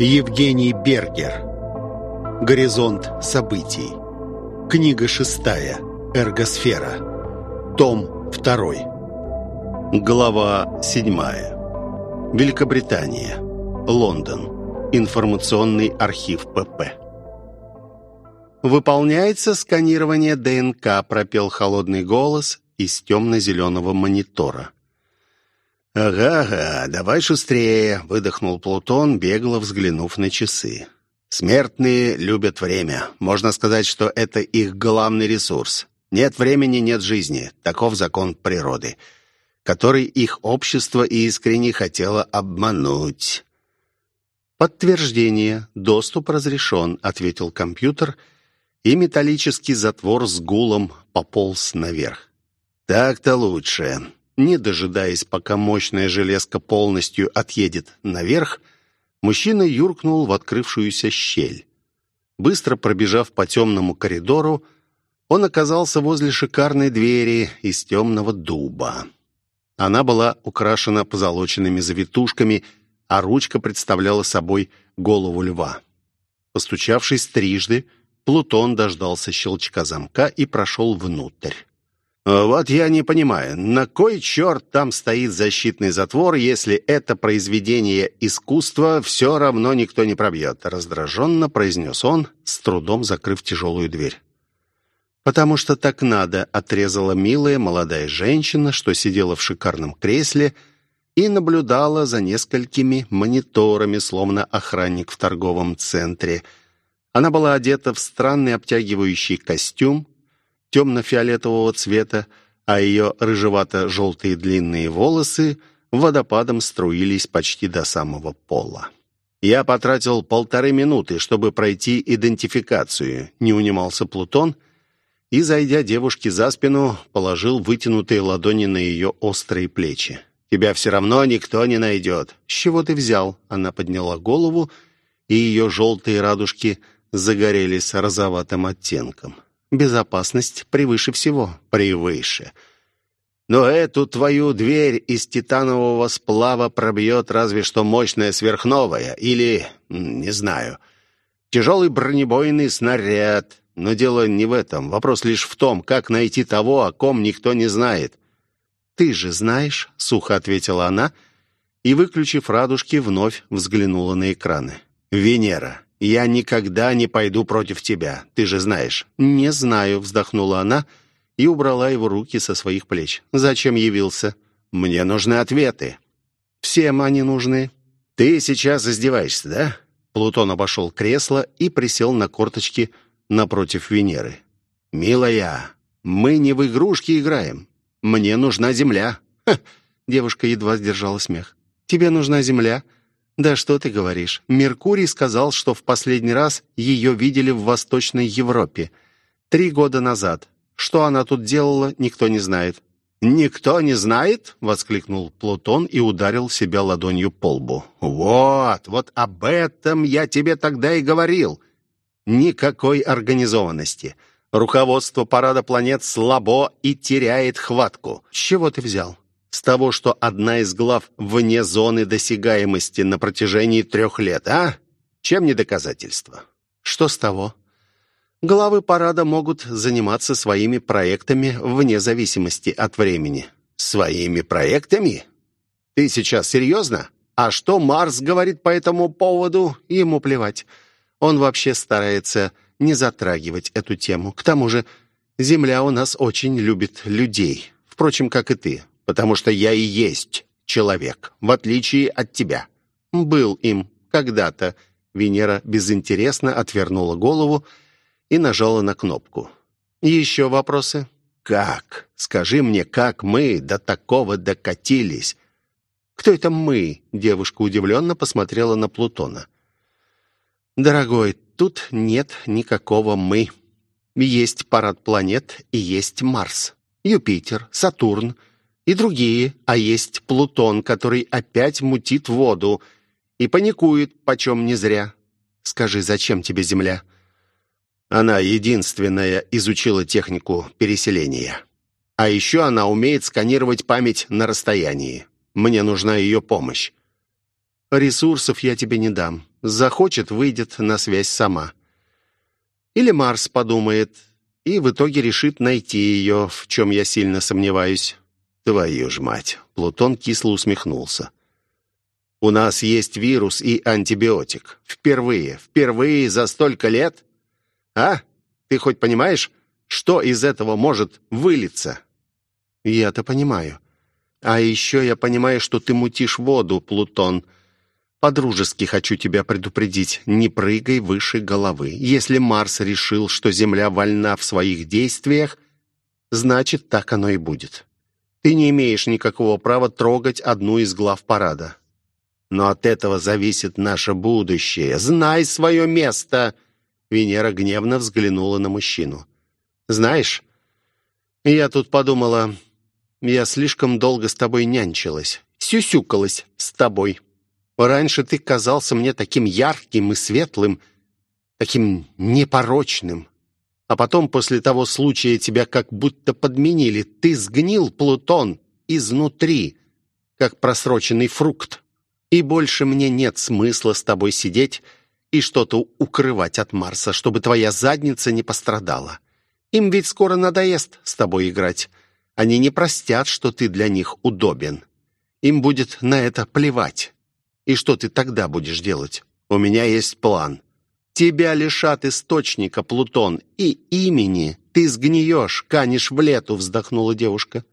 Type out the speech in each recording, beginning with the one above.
Евгений Бергер. Горизонт событий. Книга шестая. Эргосфера. Том второй. Глава седьмая. Великобритания. Лондон. Информационный архив ПП. «Выполняется сканирование ДНК», — пропел холодный голос из темно-зеленого монитора. «Ага-ага, давай шустрее», — выдохнул Плутон, бегло взглянув на часы. «Смертные любят время. Можно сказать, что это их главный ресурс. Нет времени, нет жизни. Таков закон природы, который их общество искренне хотело обмануть». «Подтверждение. Доступ разрешен», — ответил компьютер, и металлический затвор с гулом пополз наверх. «Так-то лучше. Не дожидаясь, пока мощная железка полностью отъедет наверх, мужчина юркнул в открывшуюся щель. Быстро пробежав по темному коридору, он оказался возле шикарной двери из темного дуба. Она была украшена позолоченными завитушками, а ручка представляла собой голову льва. Постучавшись трижды, Плутон дождался щелчка замка и прошел внутрь. «Вот я не понимаю, на кой черт там стоит защитный затвор, если это произведение искусства все равно никто не пробьет?» Раздраженно произнес он, с трудом закрыв тяжелую дверь. «Потому что так надо», — отрезала милая молодая женщина, что сидела в шикарном кресле и наблюдала за несколькими мониторами, словно охранник в торговом центре. Она была одета в странный обтягивающий костюм, темно-фиолетового цвета, а ее рыжевато-желтые длинные волосы водопадом струились почти до самого пола. «Я потратил полторы минуты, чтобы пройти идентификацию», — не унимался Плутон, и, зайдя девушке за спину, положил вытянутые ладони на ее острые плечи. «Тебя все равно никто не найдет». «С чего ты взял?» Она подняла голову, и ее желтые радужки загорелись розоватым оттенком. Безопасность превыше всего. Превыше. Но эту твою дверь из титанового сплава пробьет разве что мощная сверхновая или, не знаю, тяжелый бронебойный снаряд. Но дело не в этом. Вопрос лишь в том, как найти того, о ком никто не знает. «Ты же знаешь», — сухо ответила она, и, выключив радужки, вновь взглянула на экраны. «Венера, я никогда не пойду против тебя, ты же знаешь». «Не знаю», — вздохнула она и убрала его руки со своих плеч. «Зачем явился?» «Мне нужны ответы». «Всем они нужны». «Ты сейчас издеваешься, да?» Плутон обошел кресло и присел на корточки напротив Венеры. «Милая, мы не в игрушки играем. Мне нужна земля». Ха! Девушка едва сдержала смех. «Тебе нужна земля?» «Да что ты говоришь? Меркурий сказал, что в последний раз ее видели в Восточной Европе. Три года назад. Что она тут делала, никто не знает». «Никто не знает?» — воскликнул Плутон и ударил себя ладонью по лбу. «Вот, вот об этом я тебе тогда и говорил. Никакой организованности. Руководство парада планет слабо и теряет хватку». «С чего ты взял?» С того, что одна из глав вне зоны досягаемости на протяжении трех лет, а? Чем не доказательство? Что с того? Главы парада могут заниматься своими проектами вне зависимости от времени. Своими проектами? Ты сейчас серьезно? А что Марс говорит по этому поводу? Ему плевать. Он вообще старается не затрагивать эту тему. К тому же, Земля у нас очень любит людей. Впрочем, как и ты потому что я и есть человек, в отличие от тебя». «Был им когда-то». Венера безинтересно отвернула голову и нажала на кнопку. «Еще вопросы?» «Как? Скажи мне, как мы до такого докатились?» «Кто это мы?» — девушка удивленно посмотрела на Плутона. «Дорогой, тут нет никакого «мы». Есть парад планет и есть Марс, Юпитер, Сатурн — и другие, а есть Плутон, который опять мутит воду и паникует, почем не зря. Скажи, зачем тебе Земля?» Она единственная изучила технику переселения. А еще она умеет сканировать память на расстоянии. Мне нужна ее помощь. Ресурсов я тебе не дам. Захочет, выйдет на связь сама. Или Марс подумает и в итоге решит найти ее, в чем я сильно сомневаюсь. Твою ж мать!» Плутон кисло усмехнулся. «У нас есть вирус и антибиотик. Впервые, впервые за столько лет? А? Ты хоть понимаешь, что из этого может вылиться?» «Я-то понимаю. А еще я понимаю, что ты мутишь воду, Плутон. По-дружески хочу тебя предупредить. Не прыгай выше головы. Если Марс решил, что Земля вольна в своих действиях, значит, так оно и будет. Ты не имеешь никакого права трогать одну из глав парада. Но от этого зависит наше будущее. Знай свое место!» Венера гневно взглянула на мужчину. «Знаешь, я тут подумала, я слишком долго с тобой нянчилась, сюсюкалась с тобой. Раньше ты казался мне таким ярким и светлым, таким непорочным. А потом, после того случая, тебя как будто подменили. Ты сгнил, Плутон, изнутри, как просроченный фрукт. И больше мне нет смысла с тобой сидеть и что-то укрывать от Марса, чтобы твоя задница не пострадала. Им ведь скоро надоест с тобой играть. Они не простят, что ты для них удобен. Им будет на это плевать. И что ты тогда будешь делать? У меня есть план. Тебя лишат источника, Плутон, и имени. Ты сгниешь, канешь в лету, вздохнула девушка.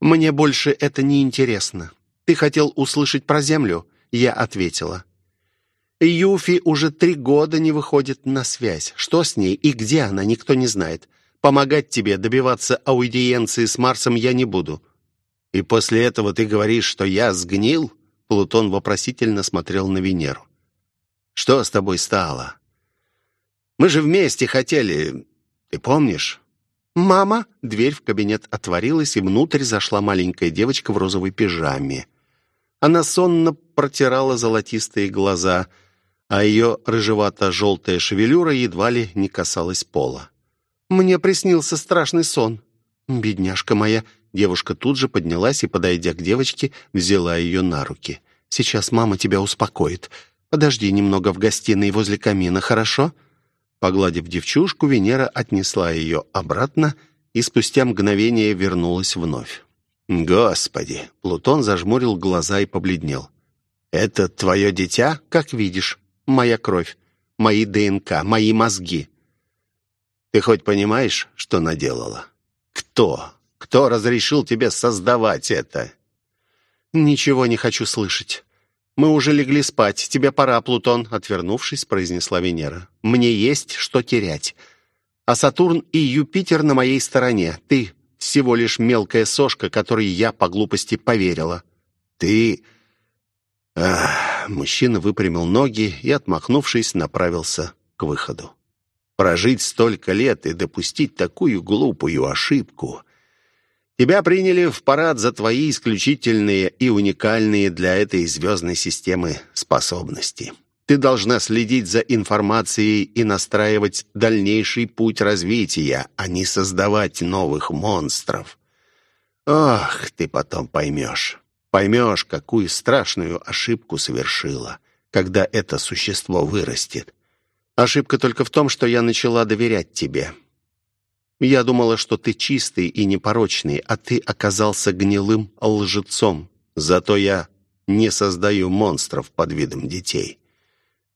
Мне больше это не интересно. Ты хотел услышать про Землю? Я ответила. Юфи уже три года не выходит на связь. Что с ней и где она, никто не знает. Помогать тебе добиваться аудиенции с Марсом я не буду». «И после этого ты говоришь, что я сгнил?» Плутон вопросительно смотрел на Венеру. «Что с тобой стало? Мы же вместе хотели... Ты помнишь?» «Мама!» Дверь в кабинет отворилась, и внутрь зашла маленькая девочка в розовой пижаме. Она сонно протирала золотистые глаза, а ее рыжевато-желтая шевелюра едва ли не касалась пола. Мне приснился страшный сон. Бедняжка моя. Девушка тут же поднялась и, подойдя к девочке, взяла ее на руки. Сейчас мама тебя успокоит. Подожди немного в гостиной возле камина, хорошо? Погладив девчушку, Венера отнесла ее обратно и спустя мгновение вернулась вновь. «Господи!» — Плутон зажмурил глаза и побледнел. «Это твое дитя, как видишь? Моя кровь, мои ДНК, мои мозги. Ты хоть понимаешь, что наделала? Кто? Кто разрешил тебе создавать это?» «Ничего не хочу слышать. Мы уже легли спать. Тебе пора, Плутон», — отвернувшись, произнесла Венера. «Мне есть что терять. А Сатурн и Юпитер на моей стороне. Ты всего лишь мелкая сошка, которой я по глупости поверила». «Ты...» Ах, Мужчина выпрямил ноги и, отмахнувшись, направился к выходу. Прожить столько лет и допустить такую глупую ошибку. Тебя приняли в парад за твои исключительные и уникальные для этой звездной системы способности. Ты должна следить за информацией и настраивать дальнейший путь развития, а не создавать новых монстров. Ох, ты потом поймешь. Поймешь, какую страшную ошибку совершила, когда это существо вырастет. Ошибка только в том, что я начала доверять тебе. Я думала, что ты чистый и непорочный, а ты оказался гнилым лжецом. Зато я не создаю монстров под видом детей.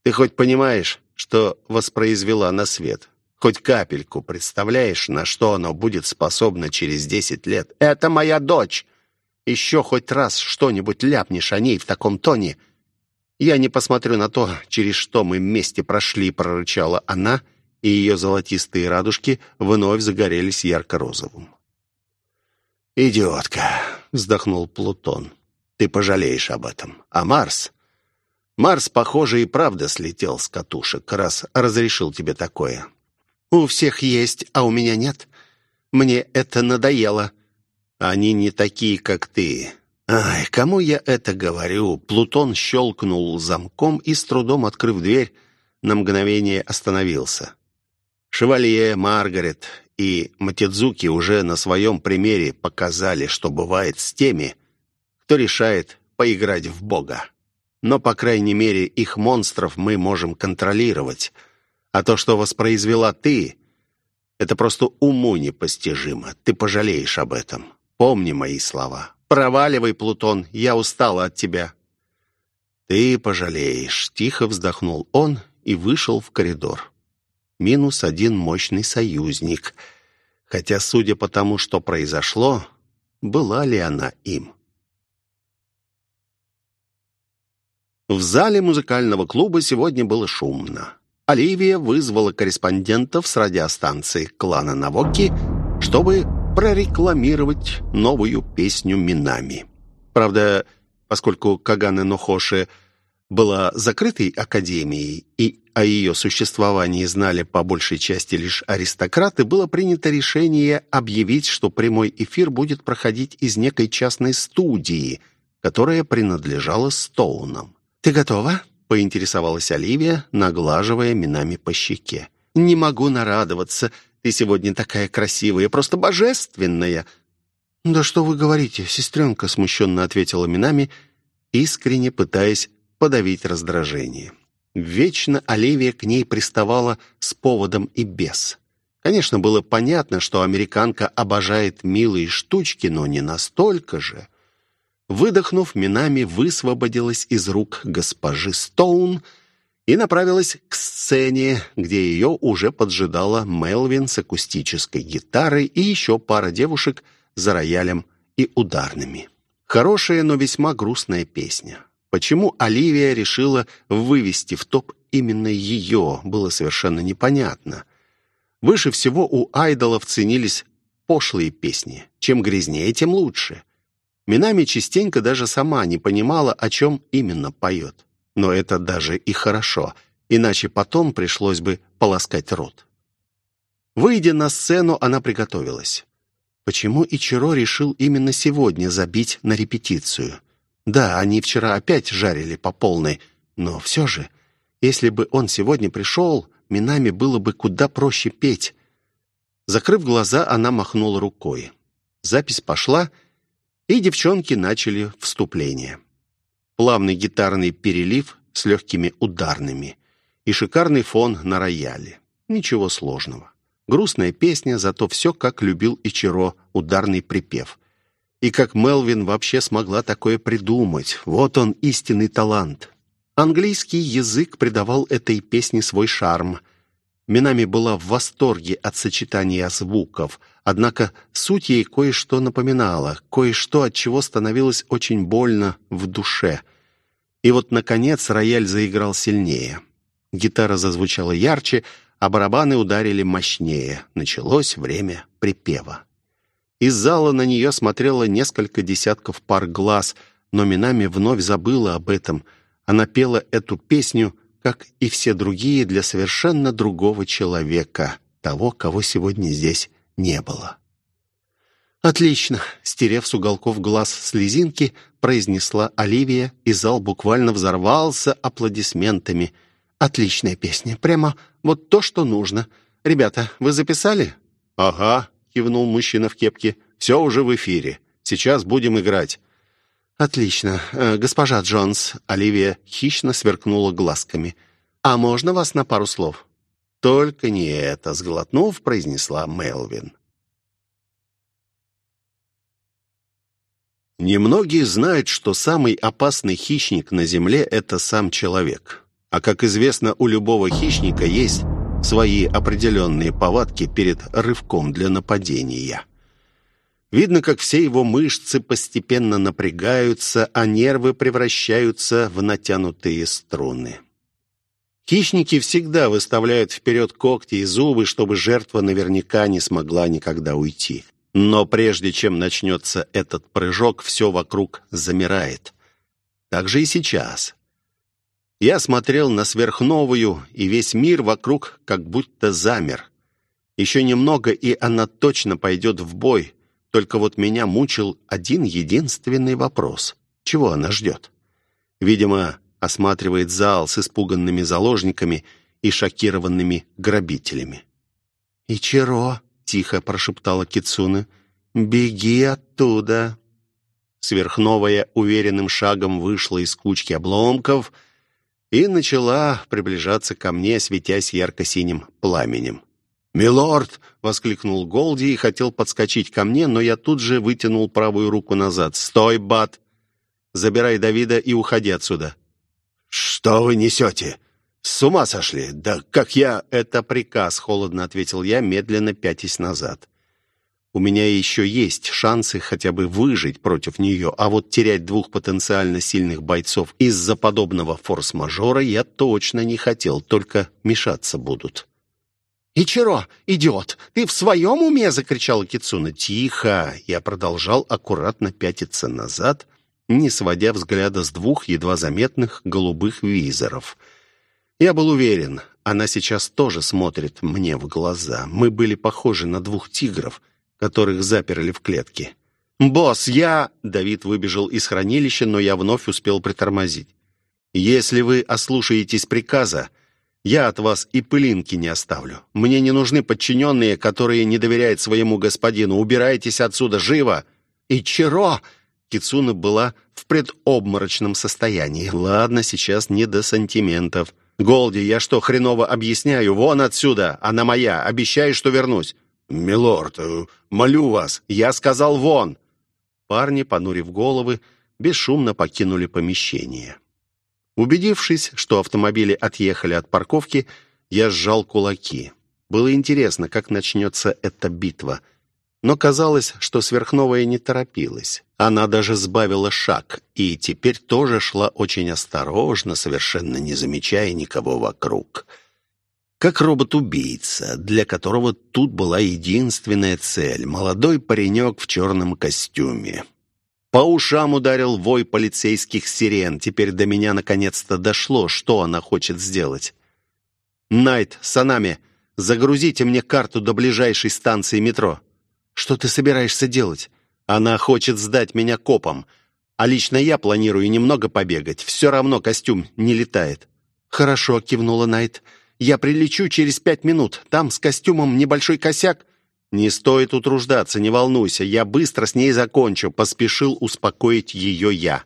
Ты хоть понимаешь, что воспроизвела на свет? Хоть капельку представляешь, на что оно будет способно через десять лет? Это моя дочь! Еще хоть раз что-нибудь ляпнешь о ней в таком тоне — «Я не посмотрю на то, через что мы вместе прошли», — прорычала она, и ее золотистые радужки вновь загорелись ярко-розовым. «Идиотка!» — вздохнул Плутон. «Ты пожалеешь об этом. А Марс? Марс, похоже, и правда слетел с катушек, раз разрешил тебе такое. У всех есть, а у меня нет. Мне это надоело. Они не такие, как ты. «Ай, кому я это говорю?» Плутон щелкнул замком и, с трудом открыв дверь, на мгновение остановился. Шевалье, Маргарет и Матидзуки уже на своем примере показали, что бывает с теми, кто решает поиграть в Бога. но, по крайней мере, их монстров мы можем контролировать. А то, что воспроизвела ты, это просто уму непостижимо. Ты пожалеешь об этом. Помни мои слова. Проваливай, Плутон, я устала от тебя». «Ты пожалеешь», — тихо вздохнул он и вышел в коридор. Минус один мощный союзник. Хотя, судя по тому, что произошло, была ли она им? В зале музыкального клуба сегодня было шумно. Оливия вызвала корреспондентов с радиостанции клана Навоки, чтобы прорекламировать новую песню Минами. Правда, поскольку Кагане Нохоши была закрытой академией, и о ее существовании знали по большей части лишь аристократы, было принято решение объявить, что прямой эфир будет проходить из некой частной студии, которая принадлежала Стоунам. «Ты готова?» — поинтересовалась Оливия, наглаживая минами по щеке. «Не могу нарадоваться. Ты сегодня такая красивая, просто божественная!» «Да что вы говорите, сестренка?» — смущенно ответила Минами, искренне пытаясь подавить раздражение. Вечно Оливия к ней приставала с поводом и без. Конечно, было понятно, что американка обожает милые штучки, но не настолько же. Выдохнув, Минами высвободилась из рук госпожи Стоун — и направилась к сцене, где ее уже поджидала Мелвин с акустической гитарой и еще пара девушек за роялем и ударными. Хорошая, но весьма грустная песня. Почему Оливия решила вывести в топ именно ее, было совершенно непонятно. Выше всего у айдолов ценились пошлые песни. Чем грязнее, тем лучше. Минами частенько даже сама не понимала, о чем именно поет. Но это даже и хорошо, иначе потом пришлось бы полоскать рот. Выйдя на сцену, она приготовилась. Почему Ичиро решил именно сегодня забить на репетицию? Да, они вчера опять жарили по полной, но все же, если бы он сегодня пришел, Минами было бы куда проще петь. Закрыв глаза, она махнула рукой. Запись пошла, и девчонки начали вступление плавный гитарный перелив с легкими ударными и шикарный фон на рояле. Ничего сложного. Грустная песня, зато все, как любил Ичиро, ударный припев. И как Мелвин вообще смогла такое придумать. Вот он, истинный талант. Английский язык придавал этой песне свой шарм. Минами была в восторге от сочетания звуков, однако суть ей кое-что напоминала, кое-что, от чего становилось очень больно в душе – и вот, наконец, рояль заиграл сильнее. Гитара зазвучала ярче, а барабаны ударили мощнее. Началось время припева. Из зала на нее смотрело несколько десятков пар глаз, но Минами вновь забыла об этом. Она пела эту песню, как и все другие, для совершенно другого человека, того, кого сегодня здесь не было. «Отлично!» — стерев с уголков глаз слезинки, произнесла Оливия, и зал буквально взорвался аплодисментами. «Отличная песня. Прямо вот то, что нужно. Ребята, вы записали?» «Ага», — кивнул мужчина в кепке. «Все уже в эфире. Сейчас будем играть». «Отлично. Э, госпожа Джонс», — Оливия хищно сверкнула глазками. «А можно вас на пару слов?» «Только не это», — сглотнув, произнесла Мелвин. Немногие знают, что самый опасный хищник на Земле – это сам человек. А как известно, у любого хищника есть свои определенные повадки перед рывком для нападения. Видно, как все его мышцы постепенно напрягаются, а нервы превращаются в натянутые струны. Хищники всегда выставляют вперед когти и зубы, чтобы жертва наверняка не смогла никогда уйти. Но прежде чем начнется этот прыжок, все вокруг замирает. Так же и сейчас. Я смотрел на сверхновую, и весь мир вокруг как будто замер. Еще немного, и она точно пойдет в бой. Только вот меня мучил один единственный вопрос. Чего она ждет? Видимо, осматривает зал с испуганными заложниками и шокированными грабителями. «Ичиро!» тихо прошептала Кицуна. «Беги оттуда!» Сверхновая уверенным шагом вышла из кучки обломков и начала приближаться ко мне, светясь ярко-синим пламенем. «Милорд!» — воскликнул Голди и хотел подскочить ко мне, но я тут же вытянул правую руку назад. «Стой, Бат! Забирай Давида и уходи отсюда!» «Что вы несете? С ума сошли? Да как я...» «Это приказ», — холодно ответил я, медленно пятясь назад. «У меня еще есть шансы хотя бы выжить против нее, а вот терять двух потенциально сильных бойцов из-за подобного форс-мажора я точно не хотел, только мешаться будут». «Ичиро, идиот, ты в своем уме?» — закричала Кицуна. «Тихо!» Я продолжал аккуратно пятиться назад, не сводя взгляда с двух едва заметных голубых визоров. Я был уверен, она сейчас тоже смотрит мне в глаза. Мы были похожи на двух тигров, которых заперли в клетке. «Босс, я...» — Давид выбежал из хранилища, но я вновь успел притормозить. «Если вы ослушаетесь приказа, я от вас и пылинки не оставлю. Мне не нужны подчиненные, которые не доверяют своему господину. Убирайтесь отсюда, живо!» «И Чиро!» Кицуна была в предобморочном состоянии. «Ладно, сейчас не до сантиментов. Голди, я что, хреново объясняю? Вон отсюда! Она моя! Обещаю, что вернусь!» «Милорд, э, молю вас!» «Я сказал вон!» Парни, понурив головы, бесшумно покинули помещение. Убедившись, что автомобили отъехали от парковки, я сжал кулаки. Было интересно, как начнется эта битва. Но казалось, что сверхновая не торопилась. Она даже сбавила шаг, и теперь тоже шла очень осторожно, совершенно не замечая никого вокруг. Как робот-убийца, для которого тут была единственная цель — молодой паренек в черном костюме. По ушам ударил вой полицейских сирен. Теперь до меня наконец-то дошло, что она хочет сделать. «Найт, Санами, загрузите мне карту до ближайшей станции метро». «Что ты собираешься делать?» «Она хочет сдать меня копом, а лично я планирую немного побегать. Все равно костюм не летает». «Хорошо», — кивнула Найт. «Я прилечу через пять минут. Там с костюмом небольшой косяк. «Не стоит утруждаться, не волнуйся, я быстро с ней закончу», — поспешил успокоить ее я.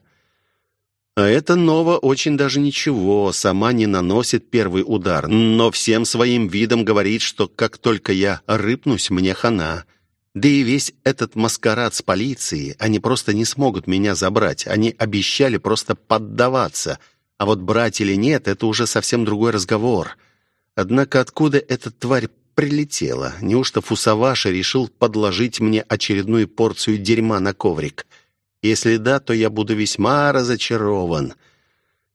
А эта Нова очень даже ничего, сама не наносит первый удар, но всем своим видом говорит, что как только я рыпнусь, мне хана. Да и весь этот маскарад с полицией, они просто не смогут меня забрать, они обещали просто поддаваться, а вот брать или нет, это уже совсем другой разговор. Однако откуда эта тварь прилетело. Неужто Фусаваша решил подложить мне очередную порцию дерьма на коврик? Если да, то я буду весьма разочарован.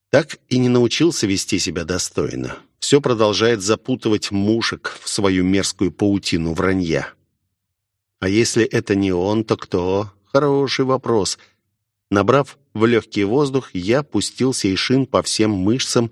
Так и не научился вести себя достойно. Все продолжает запутывать мушек в свою мерзкую паутину вранья. А если это не он, то кто? Хороший вопрос. Набрав в легкий воздух, я пустил сейшин по всем мышцам,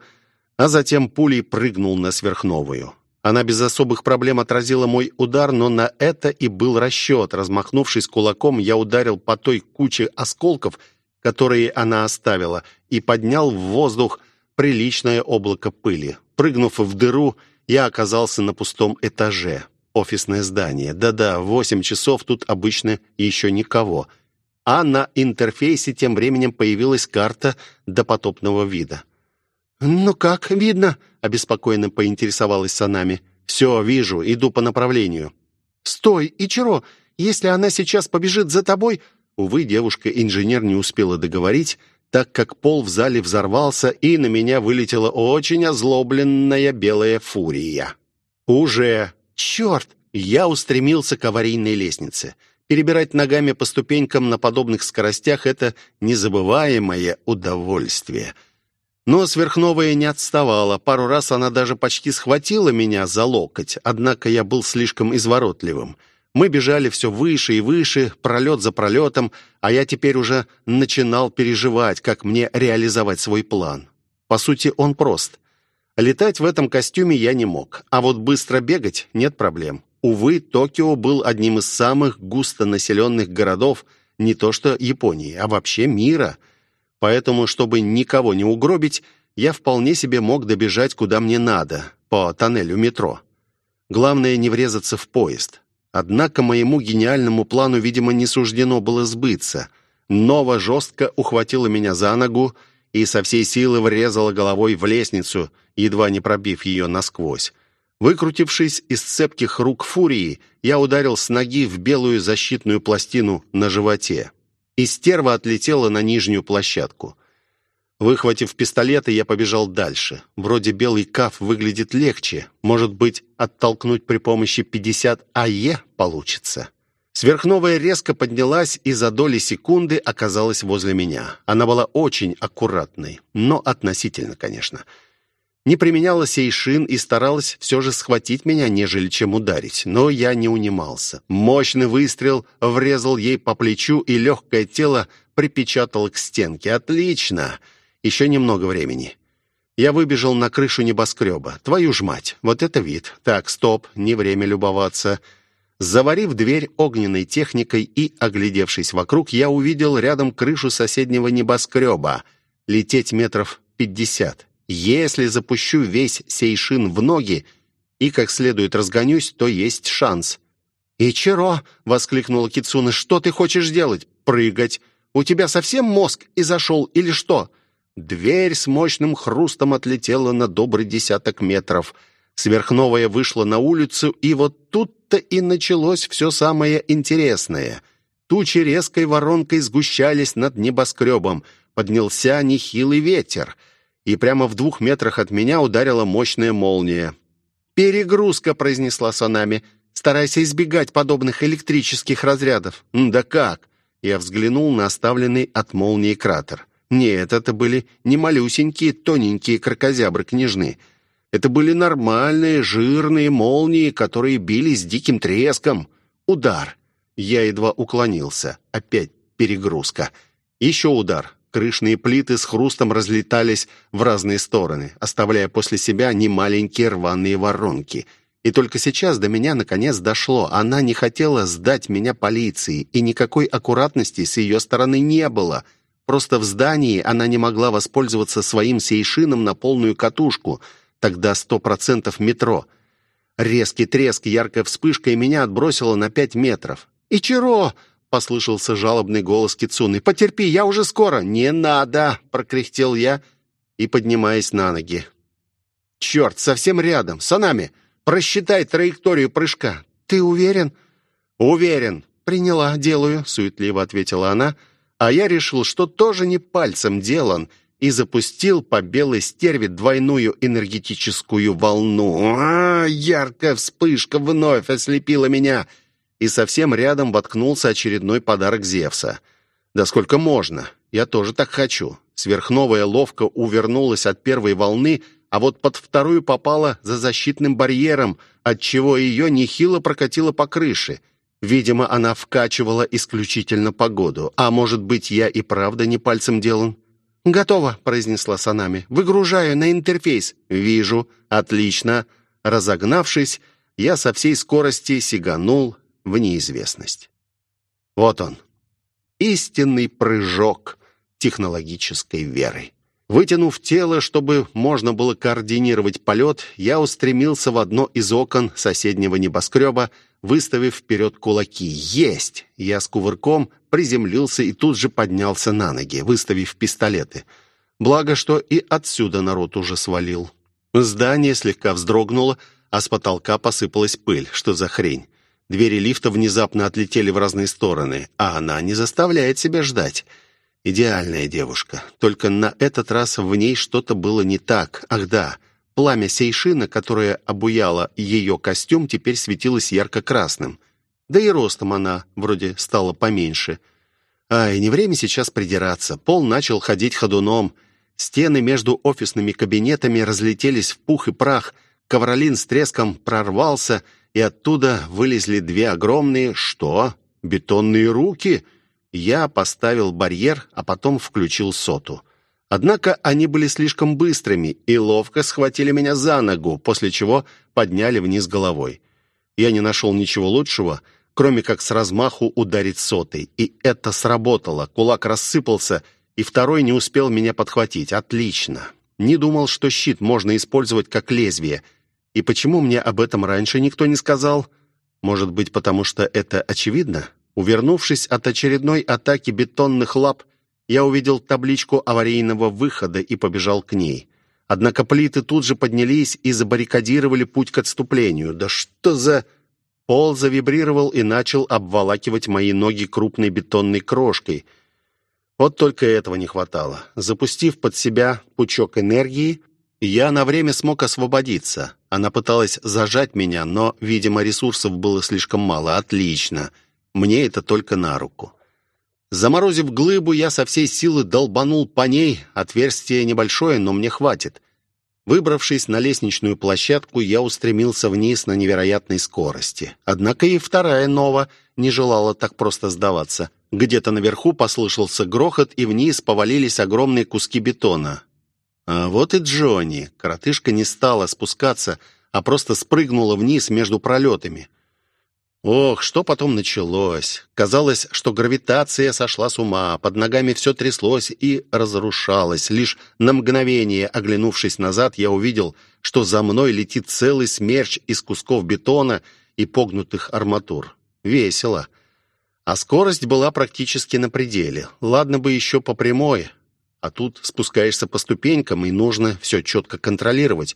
а затем пулей прыгнул на сверхновую. Она без особых проблем отразила мой удар, но на это и был расчет. Размахнувшись кулаком, я ударил по той куче осколков, которые она оставила, и поднял в воздух приличное облако пыли. Прыгнув в дыру, я оказался на пустом этаже. Офисное здание. Да-да, восемь часов тут обычно еще никого. А на интерфейсе тем временем появилась карта допотопного вида. «Ну как, видно?» — обеспокоенно поинтересовалась Санами. «Все, вижу, иду по направлению». «Стой, Ичиро, если она сейчас побежит за тобой...» Увы, девушка-инженер не успела договорить, так как пол в зале взорвался, и на меня вылетела очень озлобленная белая фурия. «Уже! Черт!» Я устремился к аварийной лестнице. Перебирать ногами по ступенькам на подобных скоростях — это незабываемое удовольствие — но сверхновая не отставала. Пару раз она даже почти схватила меня за локоть, однако я был слишком изворотливым. Мы бежали все выше и выше, пролет за пролетом, а я теперь уже начинал переживать, как мне реализовать свой план. По сути, он прост. Летать в этом костюме я не мог, а вот быстро бегать нет проблем. Увы, Токио был одним из самых густонаселенных городов не то что Японии, а вообще мира – Поэтому, чтобы никого не угробить, я вполне себе мог добежать куда мне надо, по тоннелю метро. Главное не врезаться в поезд. Однако моему гениальному плану, видимо, не суждено было сбыться. Нова жестко ухватила меня за ногу и со всей силы врезала головой в лестницу, едва не пробив ее насквозь. Выкрутившись из цепких рук фурии, я ударил с ноги в белую защитную пластину на животе. И стерва отлетела на нижнюю площадку. Выхватив пистолеты, я побежал дальше. Вроде белый каф выглядит легче. Может быть, оттолкнуть при помощи 50 АЕ получится. Сверхновая резко поднялась и за доли секунды оказалась возле меня. Она была очень аккуратной, но относительно, конечно. Не применяла сейшин и старалась все же схватить меня, нежели чем ударить. Но я не унимался. Мощный выстрел врезал ей по плечу, и легкое тело припечатало к стенке. «Отлично!» Еще немного времени. Я выбежал на крышу небоскреба. Твою ж мать, вот это вид. Так, стоп, не время любоваться. Заварив дверь огненной техникой и оглядевшись вокруг, я увидел рядом крышу соседнего небоскреба. Лететь метров пятьдесят. Если запущу весь сейшин в ноги и как следует разгонюсь, то есть шанс. «Ичиро!» — воскликнула Кицуна. «Что ты хочешь делать? Прыгать? У тебя совсем мозг и зашел или что?» Дверь с мощным хрустом отлетела на добрый десяток метров. Сверхновая вышла на улицу, и вот тут-то и началось все самое интересное. Тучи резкой воронкой сгущались над небоскребом. Поднялся нехилый ветер, и прямо в двух метрах от меня ударила мощная молния. «Перегрузка», — произнесла Санами. «Старайся избегать подобных электрических разрядов». «Да как?» Я взглянул на оставленный от молнии кратер. Нет, это были не малюсенькие, тоненькие крокозябры-княжны. Это были нормальные, жирные молнии, которые били с диким треском. Удар. Я едва уклонился. Опять перегрузка. Еще удар. Крышные плиты с хрустом разлетались в разные стороны, оставляя после себя немаленькие рваные воронки. И только сейчас до меня наконец дошло. Она не хотела сдать меня полиции, и никакой аккуратности с ее стороны не было — Просто в здании она не могла воспользоваться своим сейшином на полную катушку. Тогда сто процентов метро. Резкий треск, яркая вспышка, и меня отбросило на пять метров. «Ичиро!» — послышался жалобный голос Кицуны. «Потерпи, я уже скоро!» «Не надо!» — прокряхтел я и поднимаясь на ноги. «Черт, совсем рядом! Санами! Просчитай траекторию прыжка!» «Ты уверен?» «Уверен!» «Приняла, делаю», — суетливо ответила она, — а я решил, что тоже не пальцем делан, и запустил по белой стерве двойную энергетическую волну. А, яркая вспышка вновь ослепила меня, и совсем рядом воткнулся очередной подарок Зевса. Да сколько можно? Я тоже так хочу. Сверхновая ловко увернулась от первой волны, а вот под вторую попала за защитным барьером, отчего ее нехило прокатило по крыше. Видимо, она вкачивала исключительно погоду. А может быть, я и правда не пальцем делан? «Готово», — произнесла Санами. «Выгружаю на интерфейс». «Вижу. Отлично». Разогнавшись, я со всей скорости сиганул в неизвестность. Вот он. Истинный прыжок технологической веры. Вытянув тело, чтобы можно было координировать полет, я устремился в одно из окон соседнего небоскреба, выставив вперед кулаки. «Есть!» Я с кувырком приземлился и тут же поднялся на ноги, выставив пистолеты. Благо, что и отсюда народ уже свалил. Здание слегка вздрогнуло, а с потолка посыпалась пыль. Что за хрень? Двери лифта внезапно отлетели в разные стороны, а она не заставляет себя ждать. Идеальная девушка. Только на этот раз в ней что-то было не так. Ах да, пламя сейшина, которое обуяло ее костюм, теперь светилось ярко-красным. Да и ростом она вроде стала поменьше. Ай, не время сейчас придираться. Пол начал ходить ходуном. Стены между офисными кабинетами разлетелись в пух и прах. Ковролин с треском прорвался, и оттуда вылезли две огромные... Что? Бетонные руки? — я поставил барьер, а потом включил соту. Однако они были слишком быстрыми и ловко схватили меня за ногу, после чего подняли вниз головой. Я не нашел ничего лучшего, кроме как с размаху ударить сотой. И это сработало. Кулак рассыпался, и второй не успел меня подхватить. Отлично. Не думал, что щит можно использовать как лезвие. И почему мне об этом раньше никто не сказал? Может быть, потому что это очевидно? Увернувшись от очередной атаки бетонных лап, я увидел табличку аварийного выхода и побежал к ней. Однако плиты тут же поднялись и забаррикадировали путь к отступлению. Да что за... Пол завибрировал и начал обволакивать мои ноги крупной бетонной крошкой. Вот только этого не хватало. Запустив под себя пучок энергии, я на время смог освободиться. Она пыталась зажать меня, но, видимо, ресурсов было слишком мало. Отлично. Мне это только на руку. Заморозив глыбу, я со всей силы долбанул по ней. Отверстие небольшое, но мне хватит. Выбравшись на лестничную площадку, я устремился вниз на невероятной скорости. Однако и вторая Нова не желала так просто сдаваться. Где-то наверху послышался грохот, и вниз повалились огромные куски бетона. А вот и Джонни. Коротышка не стала спускаться, а просто спрыгнула вниз между пролетами. Ох, что потом началось. Казалось, что гравитация сошла с ума, под ногами все тряслось и разрушалось. Лишь на мгновение, оглянувшись назад, я увидел, что за мной летит целый смерч из кусков бетона и погнутых арматур. Весело. А скорость была практически на пределе. Ладно бы еще по прямой, а тут спускаешься по ступенькам, и нужно все четко контролировать.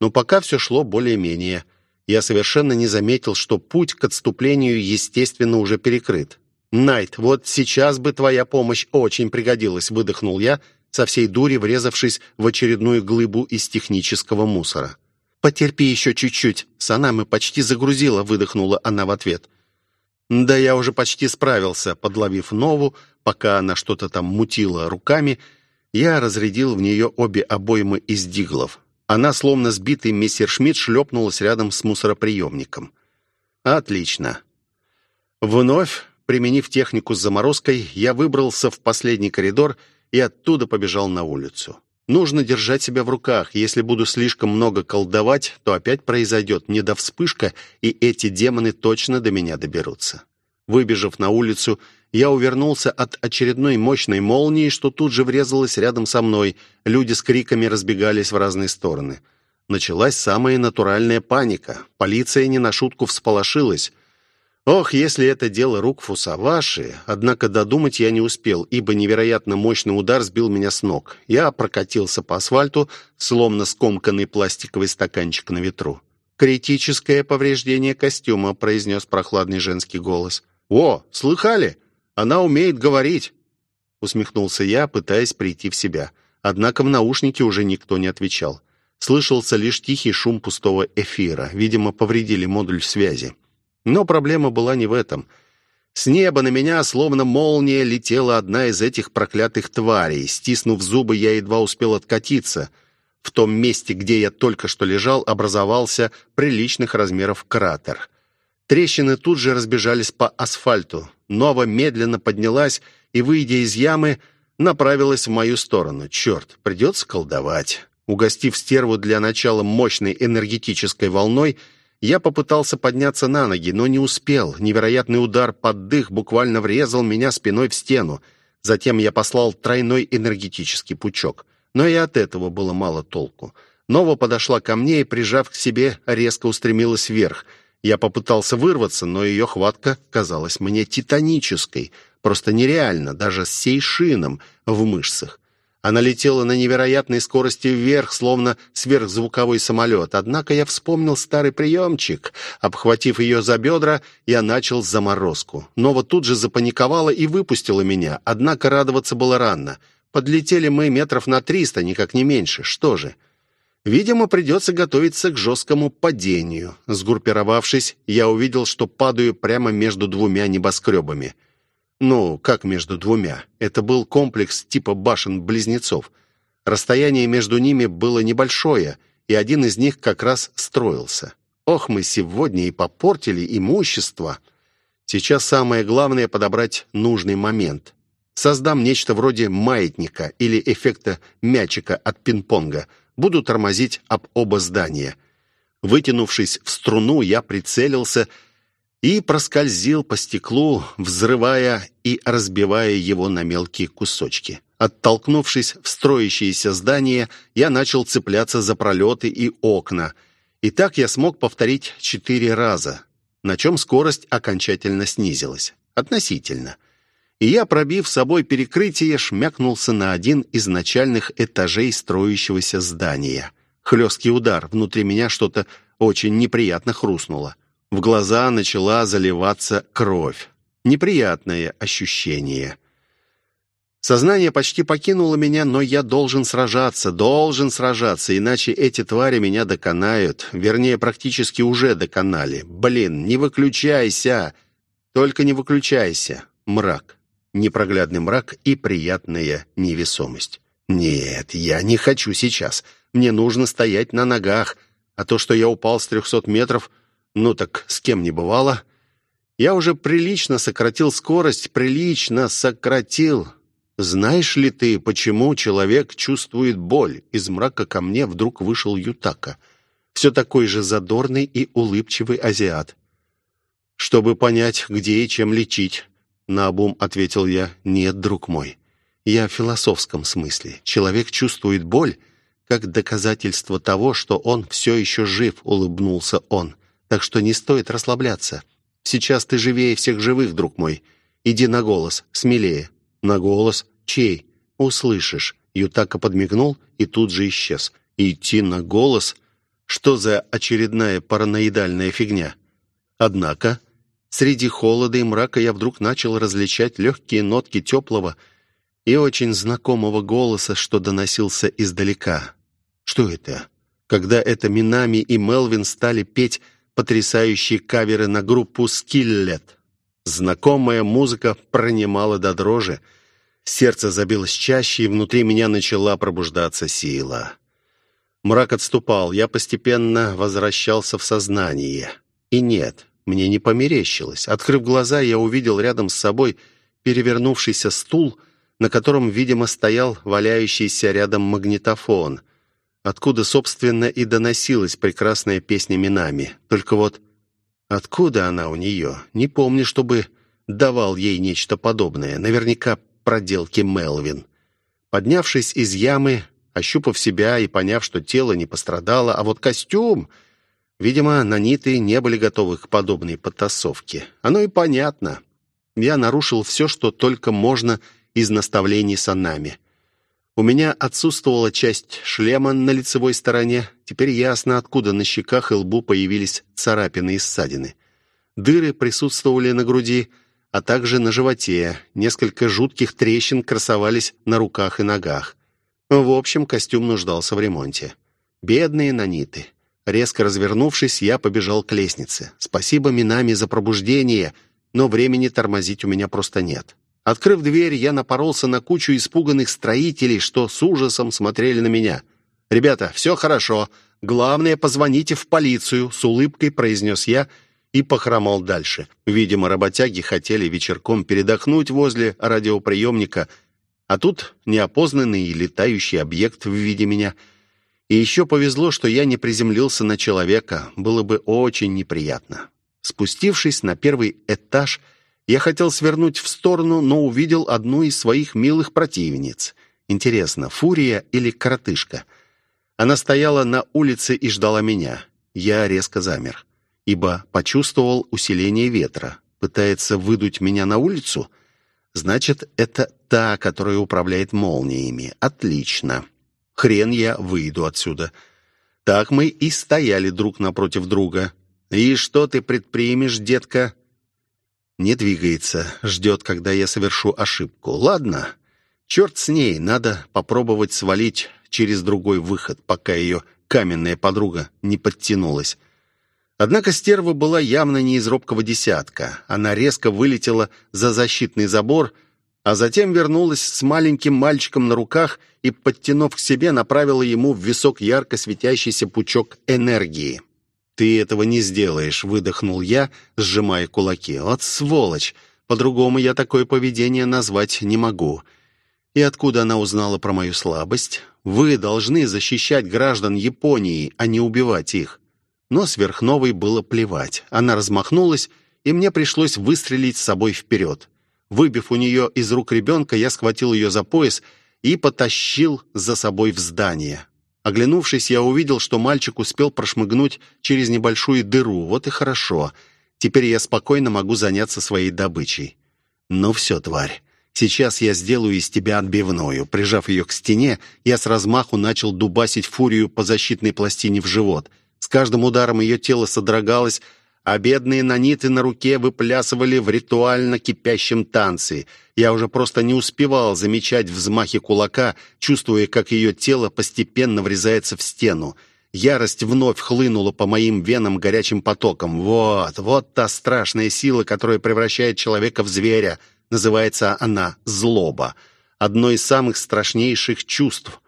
Но пока все шло более-менее я совершенно не заметил, что путь к отступлению, естественно, уже перекрыт. «Найт, вот сейчас бы твоя помощь очень пригодилась», — выдохнул я, со всей дури врезавшись в очередную глыбу из технического мусора. «Потерпи еще чуть-чуть. Санамы почти загрузила», — выдохнула она в ответ. «Да я уже почти справился», — подловив Нову, пока она что-то там мутила руками, я разрядил в нее обе обоймы из диглов. Она, словно сбитый мессершмитт, шлепнулась рядом с мусороприемником. «Отлично». Вновь, применив технику с заморозкой, я выбрался в последний коридор и оттуда побежал на улицу. Нужно держать себя в руках. Если буду слишком много колдовать, то опять произойдет недовспышка, и эти демоны точно до меня доберутся. Выбежав на улицу, я увернулся от очередной мощной молнии, что тут же врезалась рядом со мной. Люди с криками разбегались в разные стороны. Началась самая натуральная паника. Полиция не на шутку всполошилась. Ох, если это дело рук Фусаваши, однако додумать я не успел, ибо невероятно мощный удар сбил меня с ног. Я прокатился по асфальту, словно скомканный пластиковый стаканчик на ветру. «Критическое повреждение костюма», — произнес прохладный женский голос. «О, слыхали? Она умеет говорить!» Усмехнулся я, пытаясь прийти в себя. Однако в наушнике уже никто не отвечал. Слышался лишь тихий шум пустого эфира. Видимо, повредили модуль связи. Но проблема была не в этом. С неба на меня, словно молния, летела одна из этих проклятых тварей. Стиснув зубы, я едва успел откатиться. В том месте, где я только что лежал, образовался приличных размеров кратер. Трещины тут же разбежались по асфальту. Нова медленно поднялась и, выйдя из ямы, направилась в мою сторону. Черт, придется колдовать. Угостив стерву для начала мощной энергетической волной, я попытался подняться на ноги, но не успел. Невероятный удар под дых буквально врезал меня спиной в стену. Затем я послал тройной энергетический пучок. Но и от этого было мало толку. Нова подошла ко мне и, прижав к себе, резко устремилась вверх — я попытался вырваться, но ее хватка казалась мне титанической, просто нереально, даже с сейшином в мышцах. Она летела на невероятной скорости вверх, словно сверхзвуковой самолет. Однако я вспомнил старый приемчик. Обхватив ее за бедра, я начал заморозку. Нова тут же запаниковала и выпустила меня. Однако радоваться было рано. Подлетели мы метров на триста, никак не меньше. Что же... Видимо, придется готовиться к жесткому падению. Сгруппировавшись, я увидел, что падаю прямо между двумя небоскребами. Ну, как между двумя? Это был комплекс типа башен-близнецов. Расстояние между ними было небольшое, и один из них как раз строился. Ох, мы сегодня и попортили имущество. Сейчас самое главное — подобрать нужный момент. Создам нечто вроде маятника или эффекта мячика от пинг-понга — Буду тормозить об оба здания. Вытянувшись в струну, я прицелился и проскользил по стеклу, взрывая и разбивая его на мелкие кусочки. Оттолкнувшись в строящееся здание, я начал цепляться за пролеты и окна. И так я смог повторить четыре раза, на чем скорость окончательно снизилась. Относительно. И я, пробив с собой перекрытие, шмякнулся на один из начальных этажей строящегося здания. Хлесткий удар. Внутри меня что-то очень неприятно хрустнуло. В глаза начала заливаться кровь. Неприятное ощущение. Сознание почти покинуло меня, но я должен сражаться, должен сражаться, иначе эти твари меня доконают. Вернее, практически уже доконали. Блин, не выключайся! Только не выключайся. Мрак. Непроглядный мрак и приятная невесомость. Нет, я не хочу сейчас. Мне нужно стоять на ногах. А то, что я упал с трехсот метров, ну так с кем не бывало. Я уже прилично сократил скорость, прилично сократил. «Знаешь ли ты, почему человек чувствует боль?» Из мрака ко мне вдруг вышел Ютака. Все такой же задорный и улыбчивый азиат. «Чтобы понять, где и чем лечить», — наобум ответил я. «Нет, друг мой, я в философском смысле. Человек чувствует боль, как доказательство того, что он все еще жив», — улыбнулся он. «Так что не стоит расслабляться. Сейчас ты живее всех живых, друг мой. Иди на голос, смелее». «На голос? Чей?» «Услышишь». Ютака подмигнул и тут же исчез. «Идти на голос? Что за очередная параноидальная фигня?» Однако, среди холода и мрака я вдруг начал различать легкие нотки теплого и очень знакомого голоса, что доносился издалека. Что это? Когда это Минами и Мелвин стали петь потрясающие каверы на группу «Скиллет». Знакомая музыка пронимала до дрожи. Сердце забилось чаще, и внутри меня начала пробуждаться сила. Мрак отступал, я постепенно возвращался в сознание. И нет, мне не померещилось. Открыв глаза, я увидел рядом с собой перевернувшийся стул, на котором, видимо, стоял валяющийся рядом магнитофон, откуда, собственно, и доносилась прекрасная песня Минами. Только вот откуда она у нее? Не помню, чтобы давал ей нечто подобное. Наверняка проделки Мелвин. Поднявшись из ямы, ощупав себя и поняв, что тело не пострадало, а вот костюм... Видимо, наниты не были готовы к подобной потасовке. Оно и понятно. Я нарушил все, что только можно из наставлений Санами. У меня отсутствовала часть шлема на лицевой стороне. Теперь ясно, откуда на щеках и лбу появились царапины и ссадины. Дыры присутствовали на груди, а также на животе. Несколько жутких трещин красовались на руках и ногах. В общем, костюм нуждался в ремонте. Бедные наниты. Резко развернувшись, я побежал к лестнице. Спасибо Минами за пробуждение, но времени тормозить у меня просто нет. Открыв дверь, я напоролся на кучу испуганных строителей, что с ужасом смотрели на меня. «Ребята, все хорошо. Главное, позвоните в полицию», — с улыбкой произнес я и похромал дальше. Видимо, работяги хотели вечерком передохнуть возле радиоприемника, а тут неопознанный летающий объект в виде меня — и еще повезло, что я не приземлился на человека. Было бы очень неприятно. Спустившись на первый этаж, я хотел свернуть в сторону, но увидел одну из своих милых противниц. Интересно, фурия или коротышка? Она стояла на улице и ждала меня. Я резко замер, ибо почувствовал усиление ветра. Пытается выдуть меня на улицу? Значит, это та, которая управляет молниями. Отлично. Хрен я выйду отсюда. Так мы и стояли друг напротив друга. И что ты предпримешь, детка? Не двигается, ждет, когда я совершу ошибку. Ладно, черт с ней, надо попробовать свалить через другой выход, пока ее каменная подруга не подтянулась. Однако стерва была явно не из робкого десятка. Она резко вылетела за защитный забор, а затем вернулась с маленьким мальчиком на руках и, подтянув к себе, направила ему в висок ярко светящийся пучок энергии. «Ты этого не сделаешь», — выдохнул я, сжимая кулаки. «Вот сволочь! По-другому я такое поведение назвать не могу». И откуда она узнала про мою слабость? Вы должны защищать граждан Японии, а не убивать их. Но сверхновой было плевать. Она размахнулась, и мне пришлось выстрелить с собой вперед. Выбив у нее из рук ребенка, я схватил ее за пояс и потащил за собой в здание. Оглянувшись, я увидел, что мальчик успел прошмыгнуть через небольшую дыру. Вот и хорошо. Теперь я спокойно могу заняться своей добычей. «Ну все, тварь, сейчас я сделаю из тебя отбивную». Прижав ее к стене, я с размаху начал дубасить фурию по защитной пластине в живот. С каждым ударом ее тело содрогалось, а бедные наниты на руке выплясывали в ритуально кипящем танце. Я уже просто не успевал замечать взмахи кулака, чувствуя, как ее тело постепенно врезается в стену. Ярость вновь хлынула по моим венам горячим потоком. Вот, вот та страшная сила, которая превращает человека в зверя. Называется она злоба. Одно из самых страшнейших чувств.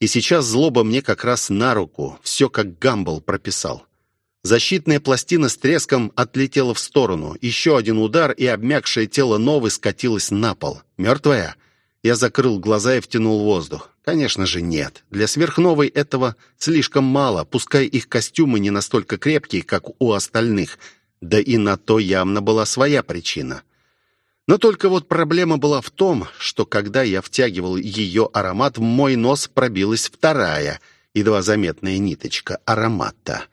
И сейчас злоба мне как раз на руку. Все, как Гамбл прописал. Защитная пластина с треском отлетела в сторону. Еще один удар, и обмякшее тело Новы скатилось на пол. «Мертвая?» Я закрыл глаза и втянул воздух. Конечно же, нет. Для сверхновой этого слишком мало, пускай их костюмы не настолько крепкие, как у остальных. Да и на то явно была своя причина. Но только вот проблема была в том, что когда я втягивал ее аромат, в мой нос пробилась вторая, едва заметная ниточка аромата.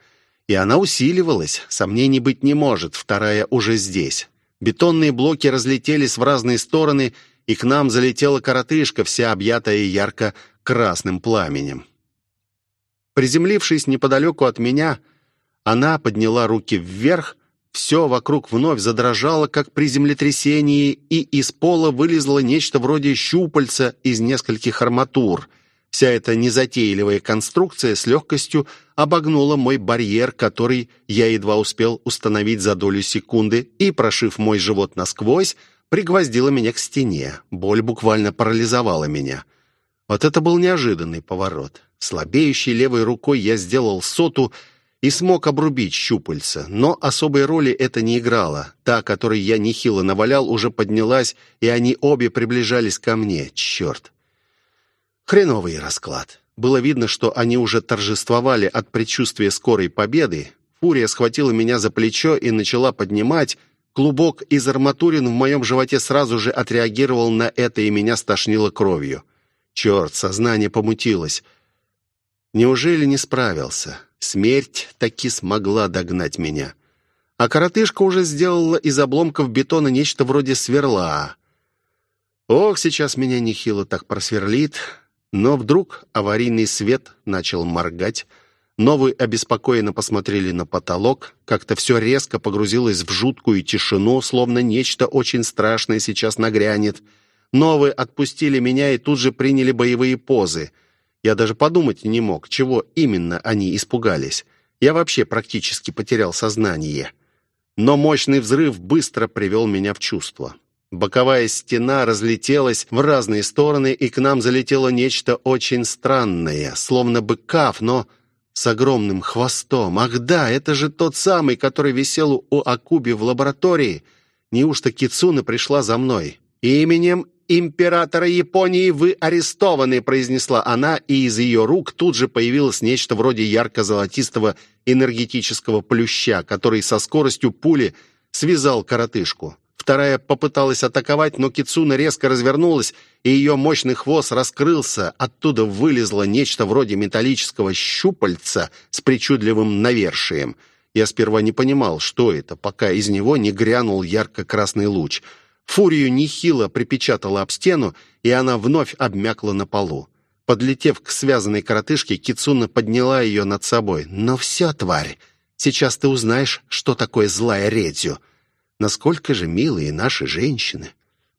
И она усиливалась, сомнений быть не может, вторая уже здесь. Бетонные блоки разлетелись в разные стороны, и к нам залетела коротышка, вся объятая ярко-красным пламенем. Приземлившись неподалеку от меня, она подняла руки вверх, все вокруг вновь задрожало, как при землетрясении, и из пола вылезло нечто вроде щупальца из нескольких арматур — Вся эта незатейливая конструкция с легкостью обогнула мой барьер, который я едва успел установить за долю секунды, и, прошив мой живот насквозь, пригвоздила меня к стене. Боль буквально парализовала меня. Вот это был неожиданный поворот. Слабеющей левой рукой я сделал соту и смог обрубить щупальца, но особой роли это не играло. Та, которой я нехило навалял, уже поднялась, и они обе приближались ко мне. Черт! Хреновый расклад. Было видно, что они уже торжествовали от предчувствия скорой победы. Фурия схватила меня за плечо и начала поднимать. Клубок из арматурин в моем животе сразу же отреагировал на это, и меня стошнило кровью. Черт, сознание помутилось. Неужели не справился? Смерть таки смогла догнать меня. А коротышка уже сделала из обломков бетона нечто вроде сверла. Ох, сейчас меня нехило так просверлит. Но вдруг аварийный свет начал моргать. Новые обеспокоенно посмотрели на потолок. Как-то все резко погрузилось в жуткую тишину, словно нечто очень страшное сейчас нагрянет. Новые отпустили меня и тут же приняли боевые позы. Я даже подумать не мог, чего именно они испугались. Я вообще практически потерял сознание. Но мощный взрыв быстро привел меня в чувство. Боковая стена разлетелась в разные стороны, и к нам залетело нечто очень странное, словно бы каф, но с огромным хвостом. Ах да, это же тот самый, который висел у Акуби в лаборатории. Неужто Кицуна пришла за мной? Именем императора Японии вы арестованы, произнесла она, и из ее рук тут же появилось нечто вроде ярко-золотистого энергетического плюща, который со скоростью пули связал коротышку. Вторая попыталась атаковать, но Кицуна резко развернулась, и ее мощный хвост раскрылся. Оттуда вылезло нечто вроде металлического щупальца с причудливым навершием. Я сперва не понимал, что это, пока из него не грянул ярко-красный луч. Фурию нехило припечатала об стену, и она вновь обмякла на полу. Подлетев к связанной коротышке, Кицуна подняла ее над собой. «Ну все, тварь, сейчас ты узнаешь, что такое злая редзю». Насколько же милые наши женщины.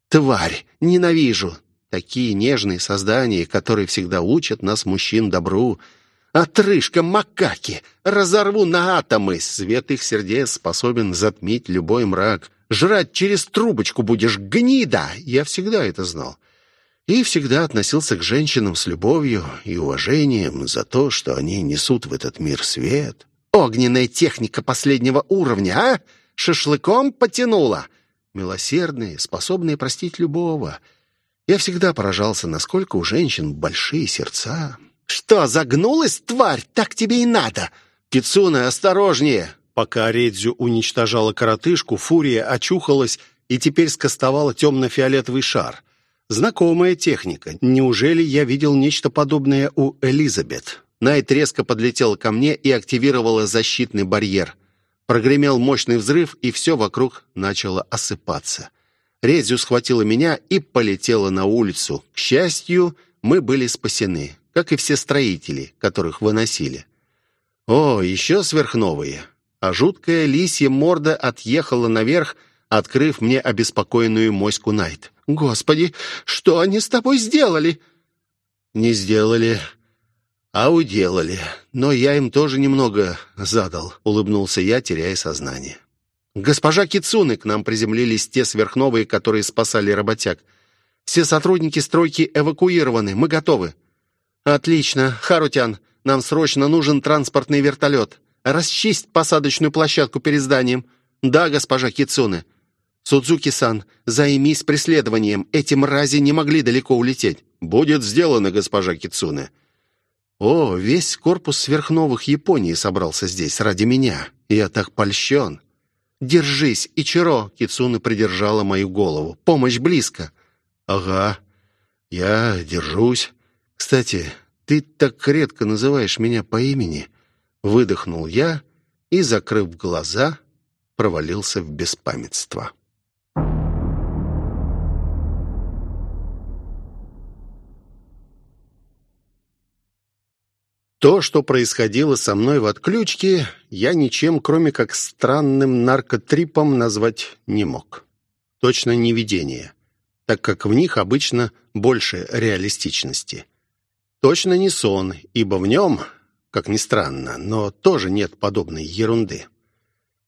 Тварь! Ненавижу! Такие нежные создания, которые всегда учат нас, мужчин, добру. Отрыжка макаки! Разорву на атомы! Свет их сердец способен затмить любой мрак. Жрать через трубочку будешь, гнида! Я всегда это знал. И всегда относился к женщинам с любовью и уважением за то, что они несут в этот мир свет. Огненная техника последнего уровня, а? Шашлыком потянуло. Милосердные, способные простить любого. Я всегда поражался, насколько у женщин большие сердца. «Что, загнулась, тварь? Так тебе и надо!» «Кицуна, осторожнее!» Пока Редзю уничтожала коротышку, Фурия очухалась и теперь скостовала темно-фиолетовый шар. Знакомая техника. Неужели я видел нечто подобное у Элизабет? Найт резко подлетела ко мне и активировала защитный барьер. Прогремел мощный взрыв, и все вокруг начало осыпаться. Резю схватила меня и полетела на улицу. К счастью, мы были спасены, как и все строители, которых выносили. О, еще сверхновые. А жуткая лисья морда отъехала наверх, открыв мне обеспокоенную моську Найт. «Господи, что они с тобой сделали?» «Не сделали, а уделали. Но я им тоже немного задал», — улыбнулся я, теряя сознание. «Госпожа Кицуны, к нам приземлились те сверхновые, которые спасали работяг. Все сотрудники стройки эвакуированы, мы готовы». «Отлично. Харутян, нам срочно нужен транспортный вертолет. Расчисть посадочную площадку перед зданием». «Да, госпожа Кицуны». «Судзуки-сан, займись преследованием. Эти мрази не могли далеко улететь». «Будет сделано, госпожа Кицуне». «О, весь корпус сверхновых Японии собрался здесь ради меня. Я так польщен». «Держись, Ичиро!» — Кицуна придержала мою голову. «Помощь близко!» «Ага, я держусь. Кстати, ты так редко называешь меня по имени». Выдохнул я и, закрыв глаза, провалился в беспамятство. То, что происходило со мной в отключке, я ничем, кроме как странным наркотрипом, назвать не мог. Точно не видение, так как в них обычно больше реалистичности. Точно не сон, ибо в нем, как ни странно, но тоже нет подобной ерунды.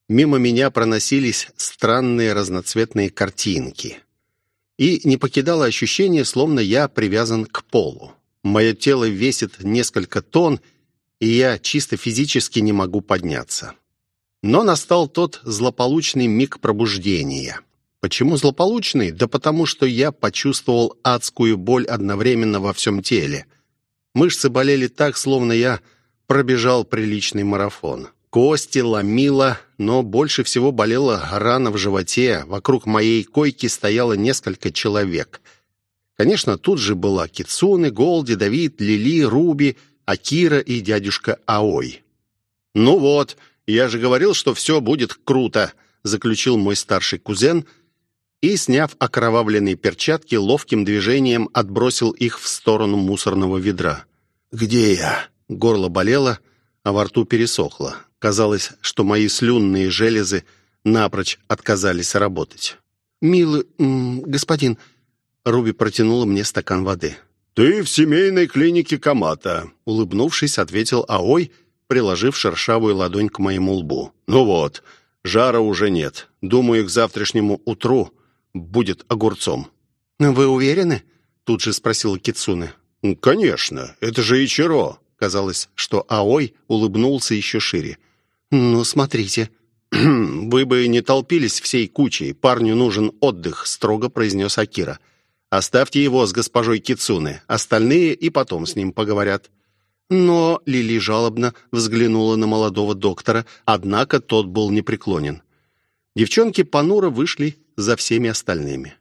Мимо меня проносились странные разноцветные картинки. И не покидало ощущение, словно я привязан к полу. Мое тело весит несколько тонн, и я чисто физически не могу подняться. Но настал тот злополучный миг пробуждения. Почему злополучный? Да потому что я почувствовал адскую боль одновременно во всем теле. Мышцы болели так, словно я пробежал приличный марафон. Кости ломило, но больше всего болела рана в животе. Вокруг моей койки стояло несколько человек — Конечно, тут же была Кицуны, Голди, Давид, Лили, Руби, Акира и дядюшка Аой. «Ну вот, я же говорил, что все будет круто», заключил мой старший кузен и, сняв окровавленные перчатки, ловким движением отбросил их в сторону мусорного ведра. «Где я?» Горло болело, а во рту пересохло. Казалось, что мои слюнные железы напрочь отказались работать. «Милый господин, Руби протянула мне стакан воды. «Ты в семейной клинике Камата», — улыбнувшись, ответил Аой, приложив шершавую ладонь к моему лбу. «Ну вот, жара уже нет. Думаю, к завтрашнему утру будет огурцом». «Вы уверены?» — тут же спросила Кицуне. «Конечно, это же Ичиро». Казалось, что Аой улыбнулся еще шире. «Ну, смотрите». «Вы бы не толпились всей кучей. Парню нужен отдых», — строго произнес Акира. «Акира». Оставьте его с госпожой Кицуны. Остальные и потом с ним поговорят». Но Лили жалобно взглянула на молодого доктора, однако тот был непреклонен. Девчонки понуро вышли за всеми остальными.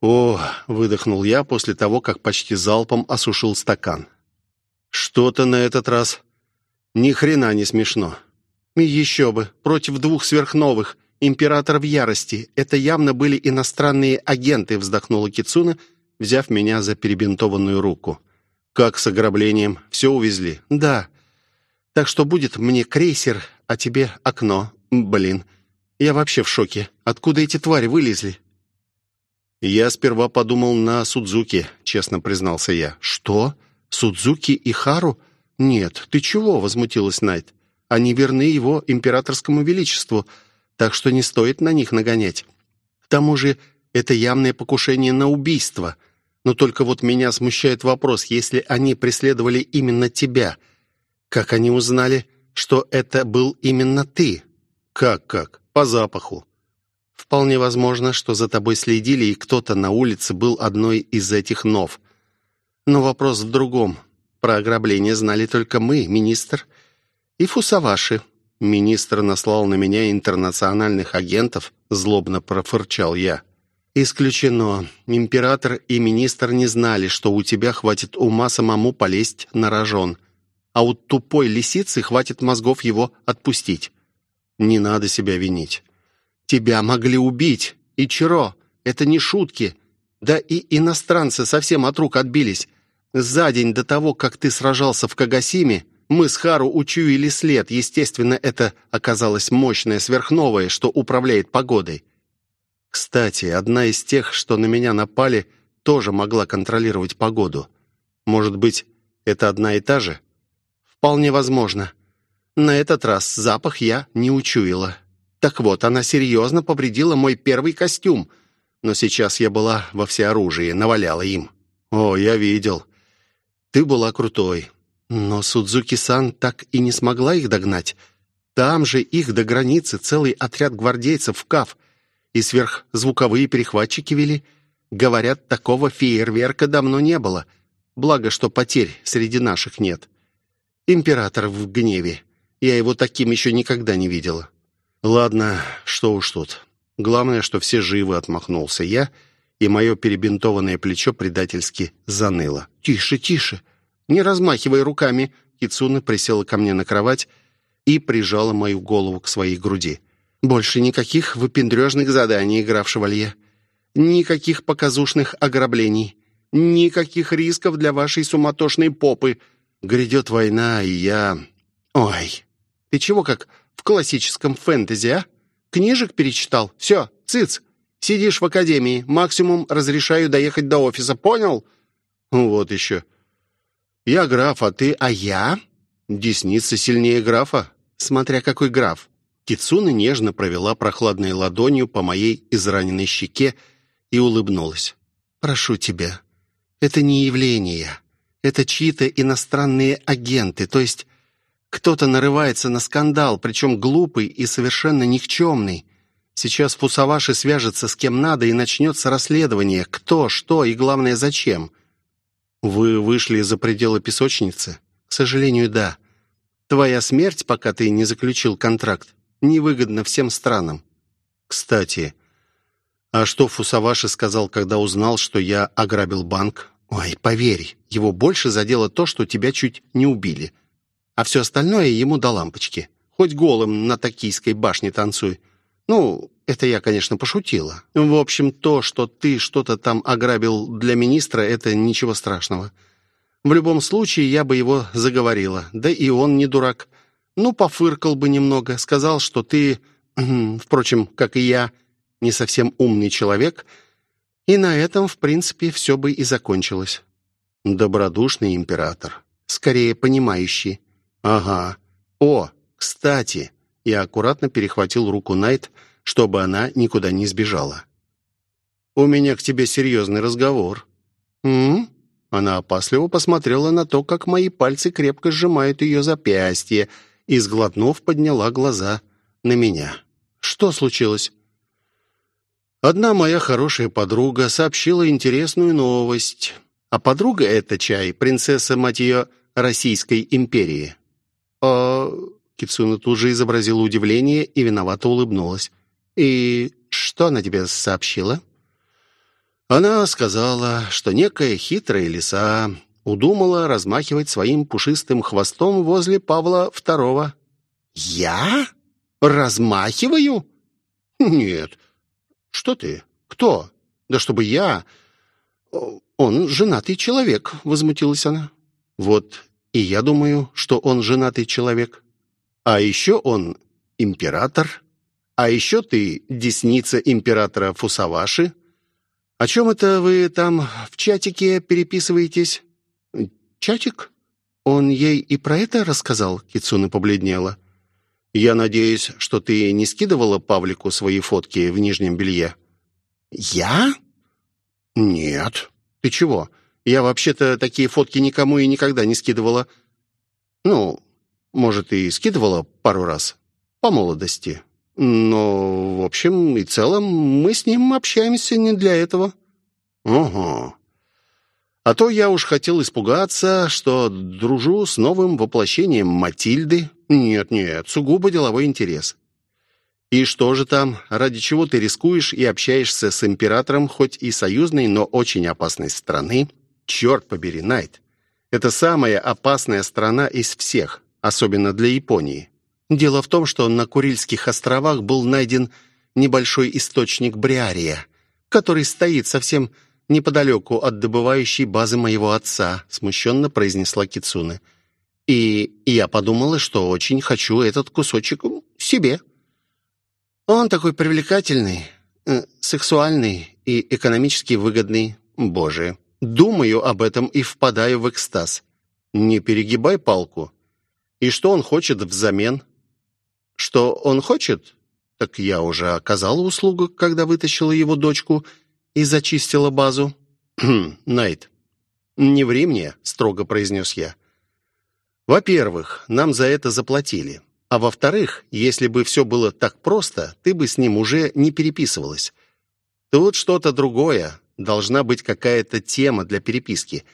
«О!» — выдохнул я после того, как почти залпом осушил стакан. «Что-то на этот раз ни хрена не смешно». «Еще бы! Против двух сверхновых! Император в ярости. Это явно были иностранные агенты, вздохнула Кицуна, взяв меня за перебинтованную руку. Как с ограблением? Все увезли? Да. Так что будет мне крейсер, а тебе окно. Блин. Я вообще в шоке. Откуда эти твари вылезли? Я сперва подумал на Судзуки, честно признался я. Что? Судзуки и Хару? Нет, ты чего? возмутилась Найт. Они верны его императорскому величеству так что не стоит на них нагонять. К тому же это явное покушение на убийство. Но только вот меня смущает вопрос, если они преследовали именно тебя, как они узнали, что это был именно ты? Как-как? По запаху. Вполне возможно, что за тобой следили, и кто-то на улице был одной из этих нов. Но вопрос в другом. Про ограбление знали только мы, министр, и Фусаваши. Министр наслал на меня интернациональных агентов, злобно профырчал я. Исключено. Император и министр не знали, что у тебя хватит ума самому полезть на рожон. А у тупой лисицы хватит мозгов его отпустить. Не надо себя винить. Тебя могли убить. Ичиро, Это не шутки. Да и иностранцы совсем от рук отбились. За день до того, как ты сражался в Кагасиме, мы с Хару учуяли след. Естественно, это оказалось мощное сверхновое, что управляет погодой. Кстати, одна из тех, что на меня напали, тоже могла контролировать погоду. Может быть, это одна и та же? Вполне возможно. На этот раз запах я не учуяла. Так вот, она серьезно повредила мой первый костюм. Но сейчас я была во всеоружии, наваляла им. О, я видел. Ты была крутой. Но Судзуки-сан так и не смогла их догнать. Там же их до границы целый отряд гвардейцев в КАФ. И сверхзвуковые перехватчики вели. Говорят, такого фейерверка давно не было. Благо, что потерь среди наших нет. Император в гневе. Я его таким еще никогда не видела. Ладно, что уж тут. Главное, что все живы, отмахнулся я, и мое перебинтованное плечо предательски заныло. «Тише, тише! Не размахивай руками!» Кицуна присела ко мне на кровать и прижала мою голову к своей груди. «Больше никаких выпендрежных заданий, граф Шевалье. Никаких показушных ограблений. Никаких рисков для вашей суматошной попы. Грядет война, и я... Ой, ты чего как в классическом фэнтези, а? Книжек перечитал? Все, цыц. Сидишь в академии. Максимум разрешаю доехать до офиса, понял? Вот еще. Я граф, а ты... А я? Десница сильнее графа. Смотря какой граф. Кицуна нежно провела прохладной ладонью по моей израненной щеке и улыбнулась. «Прошу тебя, это не явление. Это чьи-то иностранные агенты, то есть кто-то нарывается на скандал, причем глупый и совершенно никчемный. Сейчас Фусаваши свяжется с кем надо и начнется расследование. Кто, что и, главное, зачем. Вы вышли за пределы песочницы? К сожалению, да. Твоя смерть, пока ты не заключил контракт, невыгодна всем странам. Кстати, а что Фусаваши сказал, когда узнал, что я ограбил банк? Ой, поверь, его больше задело то, что тебя чуть не убили а все остальное ему до лампочки. Хоть голым на Токийской башне танцуй. Ну, это я, конечно, пошутила. В общем, то, что ты что-то там ограбил для министра, это ничего страшного. В любом случае, я бы его заговорила. Да и он не дурак. Ну, пофыркал бы немного, сказал, что ты, впрочем, как и я, не совсем умный человек, и на этом, в принципе, все бы и закончилось. Добродушный император, скорее понимающий. «Ага. О, кстати!» Я аккуратно перехватил руку Найт, чтобы она никуда не сбежала. «У меня к тебе серьезный разговор». «М?», Она опасливо посмотрела на то, как мои пальцы крепко сжимают ее запястье, и, сглотнув, подняла глаза на меня. «Что случилось?» Одна моя хорошая подруга сообщила интересную новость. А подруга эта чай, принцесса, мать ее, Российской империи. «А...» Кицуна тут же изобразила удивление и виновато улыбнулась. «И что она тебе сообщила?» Она сказала, что некая хитрая лиса удумала размахивать своим пушистым хвостом возле Павла II. «Я? Размахиваю?» «Нет. Что ты? Кто? Да чтобы я...» «Он женатый человек», — возмутилась она. «Вот и я думаю, что он женатый человек. А еще он император. А еще ты десница императора Фусаваши. О чем это вы там в чатике переписываетесь? Чатик? Он ей и про это рассказал? Кицуна побледнела. Я надеюсь, что ты не скидывала Павлику свои фотки в нижнем белье. Я? Нет. Ты чего? Я вообще-то такие фотки никому и никогда не скидывала. Ну, может, и скидывала пару раз. По молодости. Но, в общем и целом, мы с ним общаемся не для этого. Ого. А то я уж хотел испугаться, что дружу с новым воплощением Матильды. Нет-нет, сугубо деловой интерес. И что же там, ради чего ты рискуешь и общаешься с императором хоть и союзной, но очень опасной страны? Черт побери, Найт. Это самая опасная страна из всех, особенно для Японии. Дело в том, что на Курильских островах был найден небольшой источник бриария, который стоит совсем неподалеку от добывающей базы моего отца», смущенно произнесла Кицуне. «И я подумала, что очень хочу этот кусочек себе. Он такой привлекательный, э, сексуальный и экономически выгодный. Боже, думаю об этом и впадаю в экстаз. Не перегибай палку. И что он хочет взамен? Что он хочет? Так я уже оказала услугу, когда вытащила его дочку и зачистила базу. Найт, не ври мне, строго произнес я. Во-первых, нам за это заплатили. А во-вторых, если бы все было так просто, ты бы с ним уже не переписывалась. Тут что-то другое. Должна быть какая-то тема для переписки.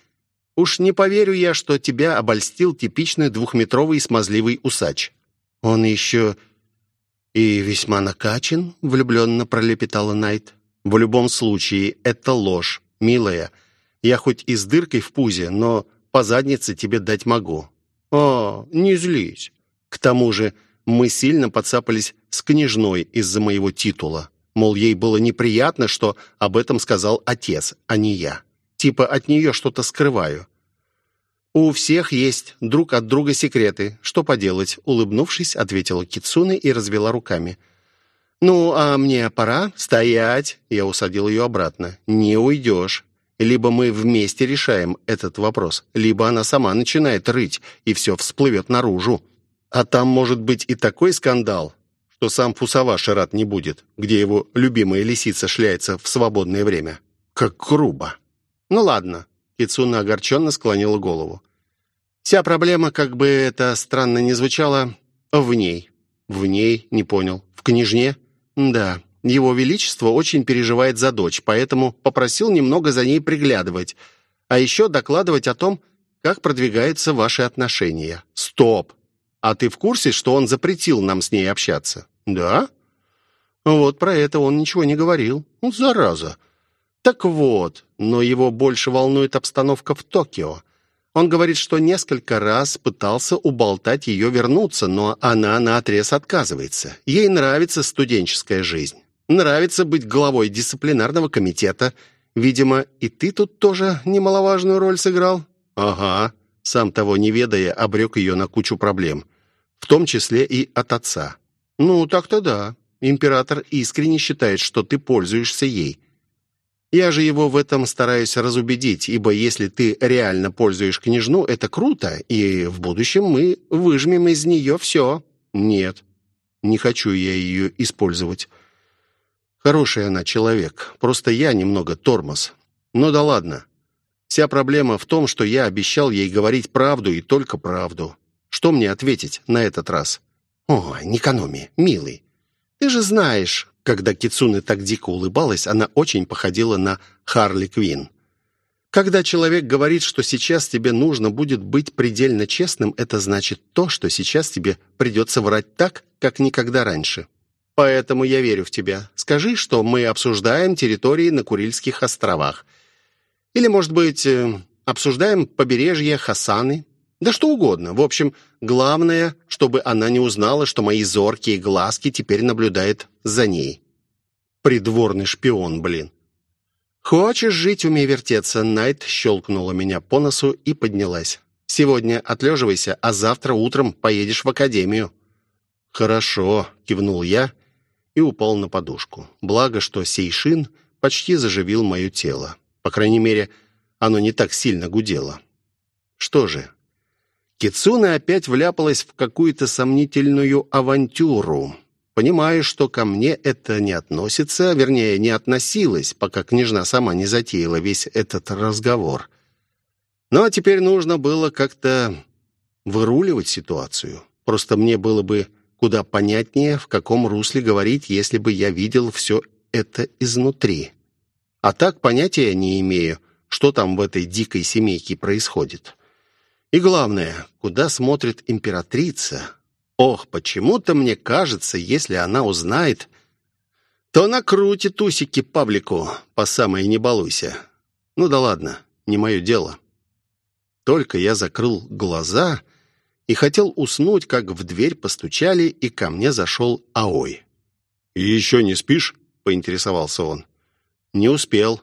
Уж не поверю я, что тебя обольстил типичный двухметровый смазливый усач. Он еще и весьма накачан, влюбленно пролепетала Найт. В любом случае, это ложь, милая. Я хоть и с дыркой в пузе, но по заднице тебе дать могу. О, не злись. К тому же мы сильно подцапались с княжной из-за моего титула. Мол, ей было неприятно, что об этом сказал отец, а не я. Типа от нее что-то скрываю. «У всех есть друг от друга секреты. Что поделать?» Улыбнувшись, ответила Кицуне и развела руками. «Ну, а мне пора стоять». Я усадил ее обратно. «Не уйдешь. Либо мы вместе решаем этот вопрос, либо она сама начинает рыть, и все всплывет наружу. А там может быть и такой скандал, что сам Фусаваш рад не будет, где его любимая лисица шляется в свободное время. Как грубо. Ну ладно, Кицуна огорченно склонила голову. Вся проблема, как бы это странно ни звучало, в ней. В ней, не понял. В княжне? Да, его Величество очень переживает за дочь, поэтому попросил немного за ней приглядывать, а еще докладывать о том, как продвигаются ваши отношения. Стоп! А ты в курсе, что он запретил нам с ней общаться? Да? Вот про это он ничего не говорил. Зараза. Так вот, но его больше волнует обстановка в Токио. Он говорит, что несколько раз пытался уболтать ее вернуться, но она наотрез отказывается. Ей нравится студенческая жизнь. Нравится быть главой дисциплинарного комитета. Видимо, и ты тут тоже немаловажную роль сыграл? Ага. Сам того не ведая, обрек ее на кучу проблем. В том числе и от отца. Ну, так-то да. Император искренне считает, что ты пользуешься ей. Я же его в этом стараюсь разубедить, ибо если ты реально пользуешь княжну, это круто, и в будущем мы выжмем из нее все. Нет, не хочу я ее использовать. Хороший она человек, просто я немного тормоз. Ну да ладно. Вся проблема в том, что я обещал ей говорить правду и только правду. Что мне ответить на этот раз? О, Никаноми, милый, ты же знаешь, когда Кицуне так дико улыбалась, она очень походила на Харли Квин. Когда человек говорит, что сейчас тебе нужно будет быть предельно честным, это значит то, что сейчас тебе придется врать так, как никогда раньше. Поэтому я верю в тебя. Скажи, что мы обсуждаем территории на Курильских островах. Или, может быть, э, обсуждаем побережье Хасаны. Да что угодно. В общем, главное, чтобы она не узнала, что мои зоркие глазки теперь наблюдают за ней. Придворный шпион, блин. «Хочешь жить, умей вертеться», — Найт щелкнула меня по носу и поднялась. «Сегодня отлеживайся, а завтра утром поедешь в академию». «Хорошо», — кивнул я и упал на подушку. Благо, что Сейшин почти заживил мое тело. По крайней мере, оно не так сильно гудело. Что же, Кицуна опять вляпалась в какую-то сомнительную авантюру. Понимаю, что ко мне это не относится, вернее, не относилось, пока княжна сама не затеяла весь этот разговор. Но теперь нужно было как-то выруливать ситуацию. Просто мне было бы куда понятнее, в каком русле говорить, если бы я видел все это изнутри. А так понятия не имею, что там в этой дикой семейке происходит. И главное, куда смотрит императрица? Ох, почему-то мне кажется, если она узнает, то накрутит усики Павлику, по самой не балуйся. Ну да ладно, не мое дело. Только я закрыл глаза и хотел уснуть, как в дверь постучали, и ко мне зашел Аой. «И еще не спишь?» — поинтересовался он. «Не успел».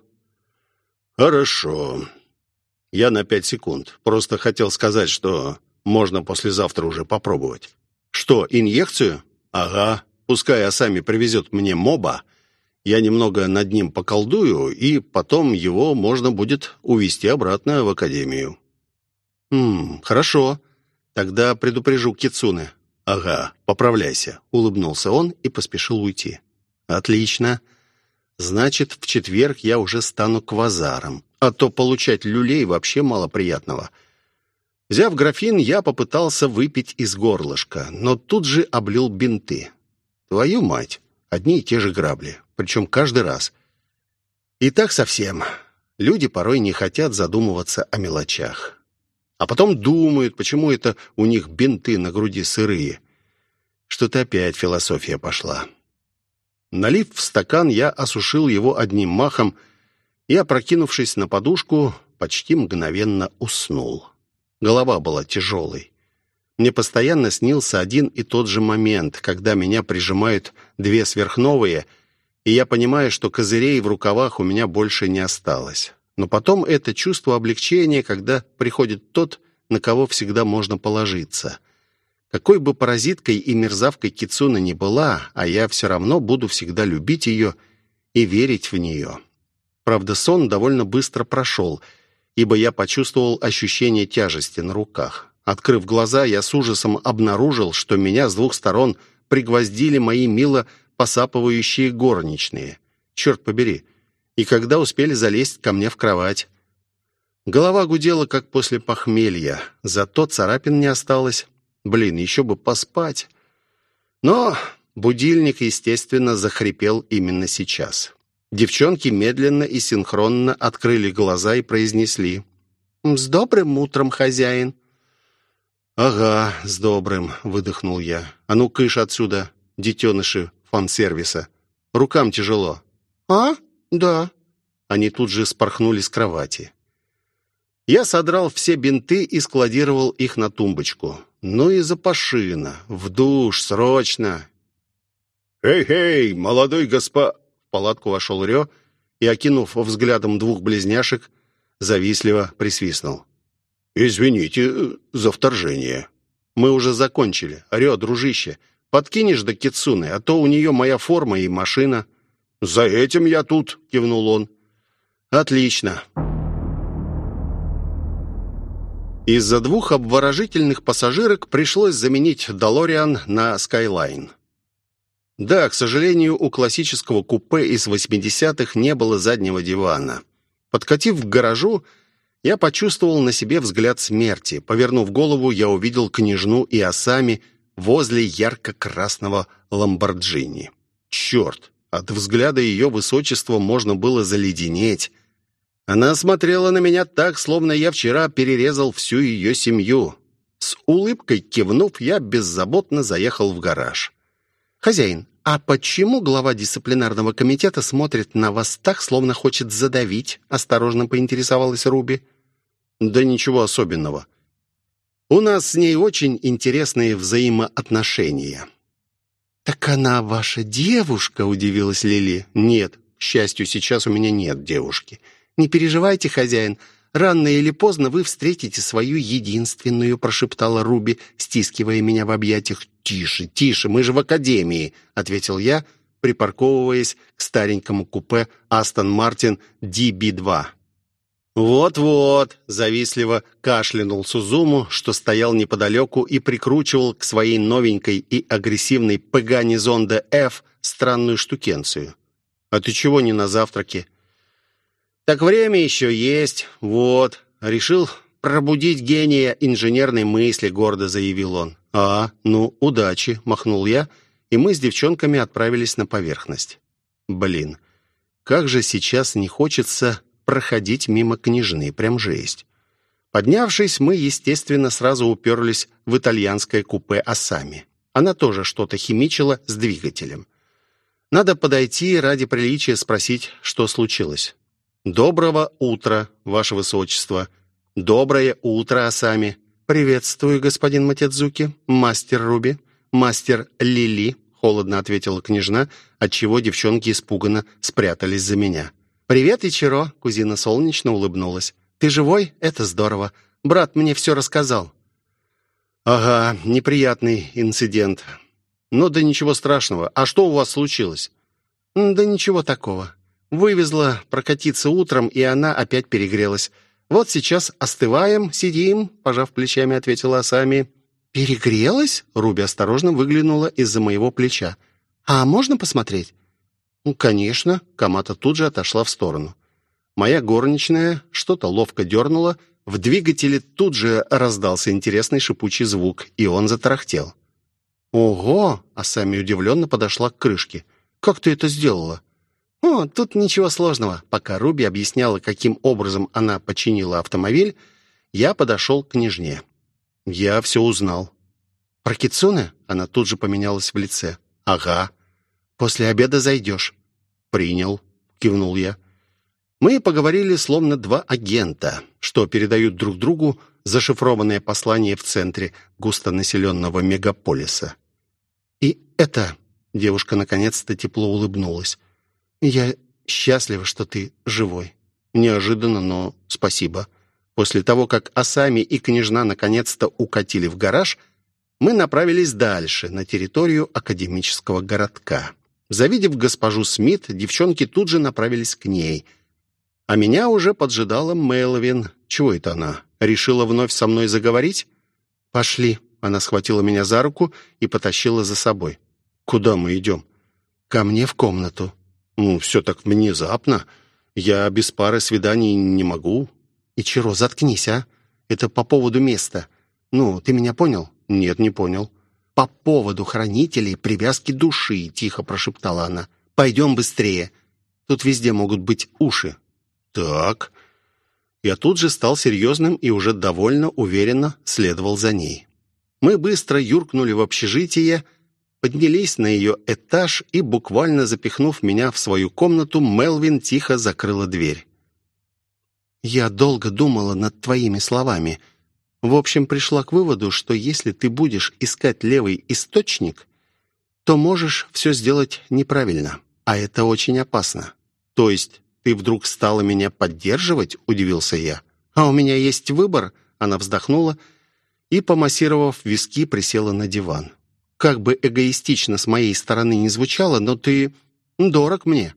«Хорошо. Я на пять секунд. Просто хотел сказать, что можно послезавтра уже попробовать». «Что, инъекцию?» «Ага. Пускай Асами привезет мне моба. Я немного над ним поколдую, и потом его можно будет увезти обратно в академию». «Хм, хорошо. Тогда предупрежу Кицуне». «Ага, поправляйся», — улыбнулся он и поспешил уйти. «Отлично. Значит, в четверг я уже стану квазаром, а то получать люлей вообще мало приятного». Взяв графин, я попытался выпить из горлышка, но тут же облил бинты. Твою мать, одни и те же грабли, причем каждый раз. И так совсем. Люди порой не хотят задумываться о мелочах. А потом думают, почему это у них бинты на груди сырые. Что-то опять философия пошла. Налив в стакан, я осушил его одним махом и, опрокинувшись на подушку, почти мгновенно уснул. Голова была тяжелой. Мне постоянно снился один и тот же момент, когда меня прижимают две сверхновые, и я понимаю, что козырей в рукавах у меня больше не осталось. Но потом это чувство облегчения, когда приходит тот, на кого всегда можно положиться. Какой бы паразиткой и мерзавкой Кицуна ни была, а я все равно буду всегда любить ее и верить в нее. Правда, сон довольно быстро прошел, ибо я почувствовал ощущение тяжести на руках. Открыв глаза, я с ужасом обнаружил, что меня с двух сторон пригвоздили мои мило посапывающие горничные. Черт побери! И когда успели залезть ко мне в кровать? Голова гудела, как после похмелья, зато царапин не осталось. Блин, еще бы поспать. Но будильник, естественно, захрипел именно сейчас. Девчонки медленно и синхронно открыли глаза и произнесли «С добрым утром, хозяин!» «Ага, с добрым», — выдохнул я. «А ну, кыш отсюда, детеныши фан-сервиса. Рукам тяжело». «А? Да». Они тут же спорхнули с кровати. Я содрал все бинты и складировал их на тумбочку. Ну и запашина. В душ, срочно. «Эй-эй, молодой госпо...» В палатку вошел Рё и, окинув взглядом двух близняшек, завистливо присвистнул. «Извините э, за вторжение». «Мы уже закончили. О, Рё, дружище, подкинешь до Кицуны, а то у нее моя форма и машина». «За этим я тут», — кивнул он. «Отлично». Из-за двух обворожительных пассажирок пришлось заменить DeLorean на Skyline. Да, к сожалению, у классического купе из 80-х не было заднего дивана. Подкатив к гаражу, я почувствовал на себе взгляд смерти. Повернув голову, я увидел княжну и осами возле ярко-красного ламборджини. Черт! От взгляда ее высочества можно было заледенеть. Она смотрела на меня так, словно я вчера перерезал всю ее семью. С улыбкой кивнув, я беззаботно заехал в гараж. «Хозяин, а почему глава дисциплинарного комитета смотрит на вас так, словно хочет задавить?» — осторожно поинтересовалась Руби. Да ничего особенного. У нас с ней очень интересные взаимоотношения. Так она ваша девушка, удивилась Лили. Нет, к счастью, сейчас у меня нет девушки. Не переживайте, хозяин. Рано или поздно вы встретите свою единственную, прошептала Руби, стискивая меня в объятиях. Тише, тише, мы же в академии, ответил я, припарковываясь к старенькому купе Астон Мартин DB2. «Вот-вот», — завистливо кашлянул Сузуму, что стоял неподалеку и прикручивал к своей новенькой и агрессивной Пегане Зонда F странную штукенцию. «А ты чего не на завтраке?» «Так время еще есть, вот. Решил пробудить гения инженерной мысли», — гордо заявил он. «А, ну, удачи», — махнул я, и мы с девчонками отправились на поверхность. «Блин, как же сейчас не хочется проходить мимо княжны, прям жесть. Поднявшись, мы, естественно, сразу уперлись в итальянское купе «Асами». Она тоже что-то химичила с двигателем. Надо подойти ради приличия спросить, что случилось. «Доброго утра, Ваше Высочество!» «Доброе утро, Асами!» «Приветствую, господин Матедзуки, мастер Руби, мастер Лили», холодно ответила княжна, отчего девчонки испуганно спрятались за меня. «Привет, Ичиро!» — кузина солнечно улыбнулась. «Ты живой? Это здорово. Брат мне все рассказал». «Ага, неприятный инцидент. Ну да ничего страшного. А что у вас случилось?» «Да ничего такого. Вывезла прокатиться утром, и она опять перегрелась. Вот сейчас остываем, сидим», — пожав плечами, ответила Асами. «Перегрелась?» — Руби осторожно выглянула из-за моего плеча. «А можно посмотреть?» «Ну, конечно». Камата тут же отошла в сторону. Моя горничная что-то ловко дернула, в двигателе тут же раздался интересный шипучий звук, и он затарахтел. «Ого!» — Асами удивленно подошла к крышке. «Как ты это сделала?» «О, тут ничего сложного». Пока Руби объясняла, каким образом она починила автомобиль, я подошел к княжне. Я все узнал. «Про Кицуне?» Она тут же поменялась в лице. «Ага. После обеда зайдешь». «Принял», — кивнул я. Мы поговорили словно два агента, что передают друг другу зашифрованное послание в центре густонаселенного мегаполиса. «И это...» — девушка наконец-то тепло улыбнулась. «Я счастлива, что ты живой. Неожиданно, но спасибо». После того, как Асами и княжна наконец-то укатили в гараж, мы направились дальше, на территорию академического городка. Завидев госпожу Смит, девчонки тут же направились к ней. А меня уже поджидала Мелвин. Чего это она? Решила вновь со мной заговорить? «Пошли». Она схватила меня за руку и потащила за собой. «Куда мы идем?» «Ко мне в комнату». «Ну, все так внезапно. Я без пары свиданий не могу. «Ичиро, заткнись, а? Это по поводу места. Ну, ты меня понял?» «Нет, не понял». «По поводу хранителей привязки души», — тихо прошептала она. «Пойдем быстрее. Тут везде могут быть уши». «Так». Я тут же стал серьезным и уже довольно уверенно следовал за ней. Мы быстро юркнули в общежитие, поднялись на ее этаж и, буквально запихнув меня в свою комнату, Мелвин тихо закрыла дверь. Я долго думала над твоими словами. В общем, пришла к выводу, что если ты будешь искать левый источник, то можешь все сделать неправильно, а это очень опасно. То есть ты вдруг стала меня поддерживать, удивился я. А у меня есть выбор, она вздохнула и, помассировав виски, присела на диван. Как бы эгоистично с моей стороны не звучало, но ты дорог мне.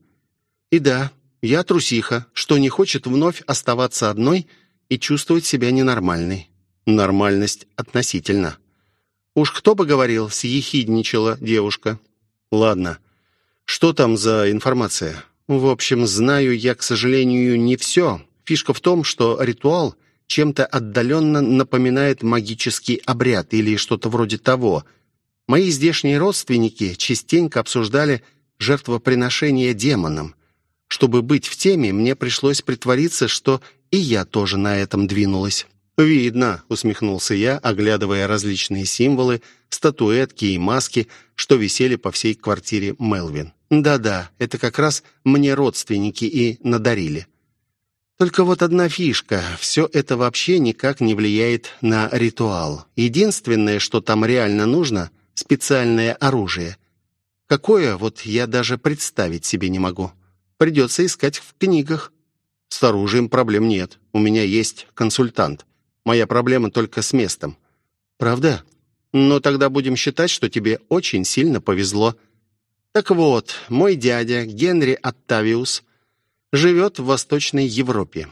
И да, я трусиха, что не хочет вновь оставаться одной и чувствовать себя ненормальной. Нормальность относительно. Уж кто бы говорил, съехидничала девушка. Ладно, что там за информация? В общем, знаю я, к сожалению, не все. Фишка в том, что ритуал чем-то отдаленно напоминает магический обряд или что-то вроде того. Мои здешние родственники частенько обсуждали жертвоприношение демонам. Чтобы быть в теме, мне пришлось притвориться, что и я тоже на этом двинулась. «Видно», — усмехнулся я, оглядывая различные символы, статуэтки и маски, что висели по всей квартире Мелвин. «Да-да, это как раз мне родственники и надарили». Только вот одна фишка. Все это вообще никак не влияет на ритуал. Единственное, что там реально нужно — специальное оружие. Какое, вот я даже представить себе не могу. Придется искать в книгах. С оружием проблем нет. У меня есть консультант. Моя проблема только с местом. Правда? Но тогда будем считать, что тебе очень сильно повезло. Так вот, мой дядя Генри Оттавиус живет в Восточной Европе.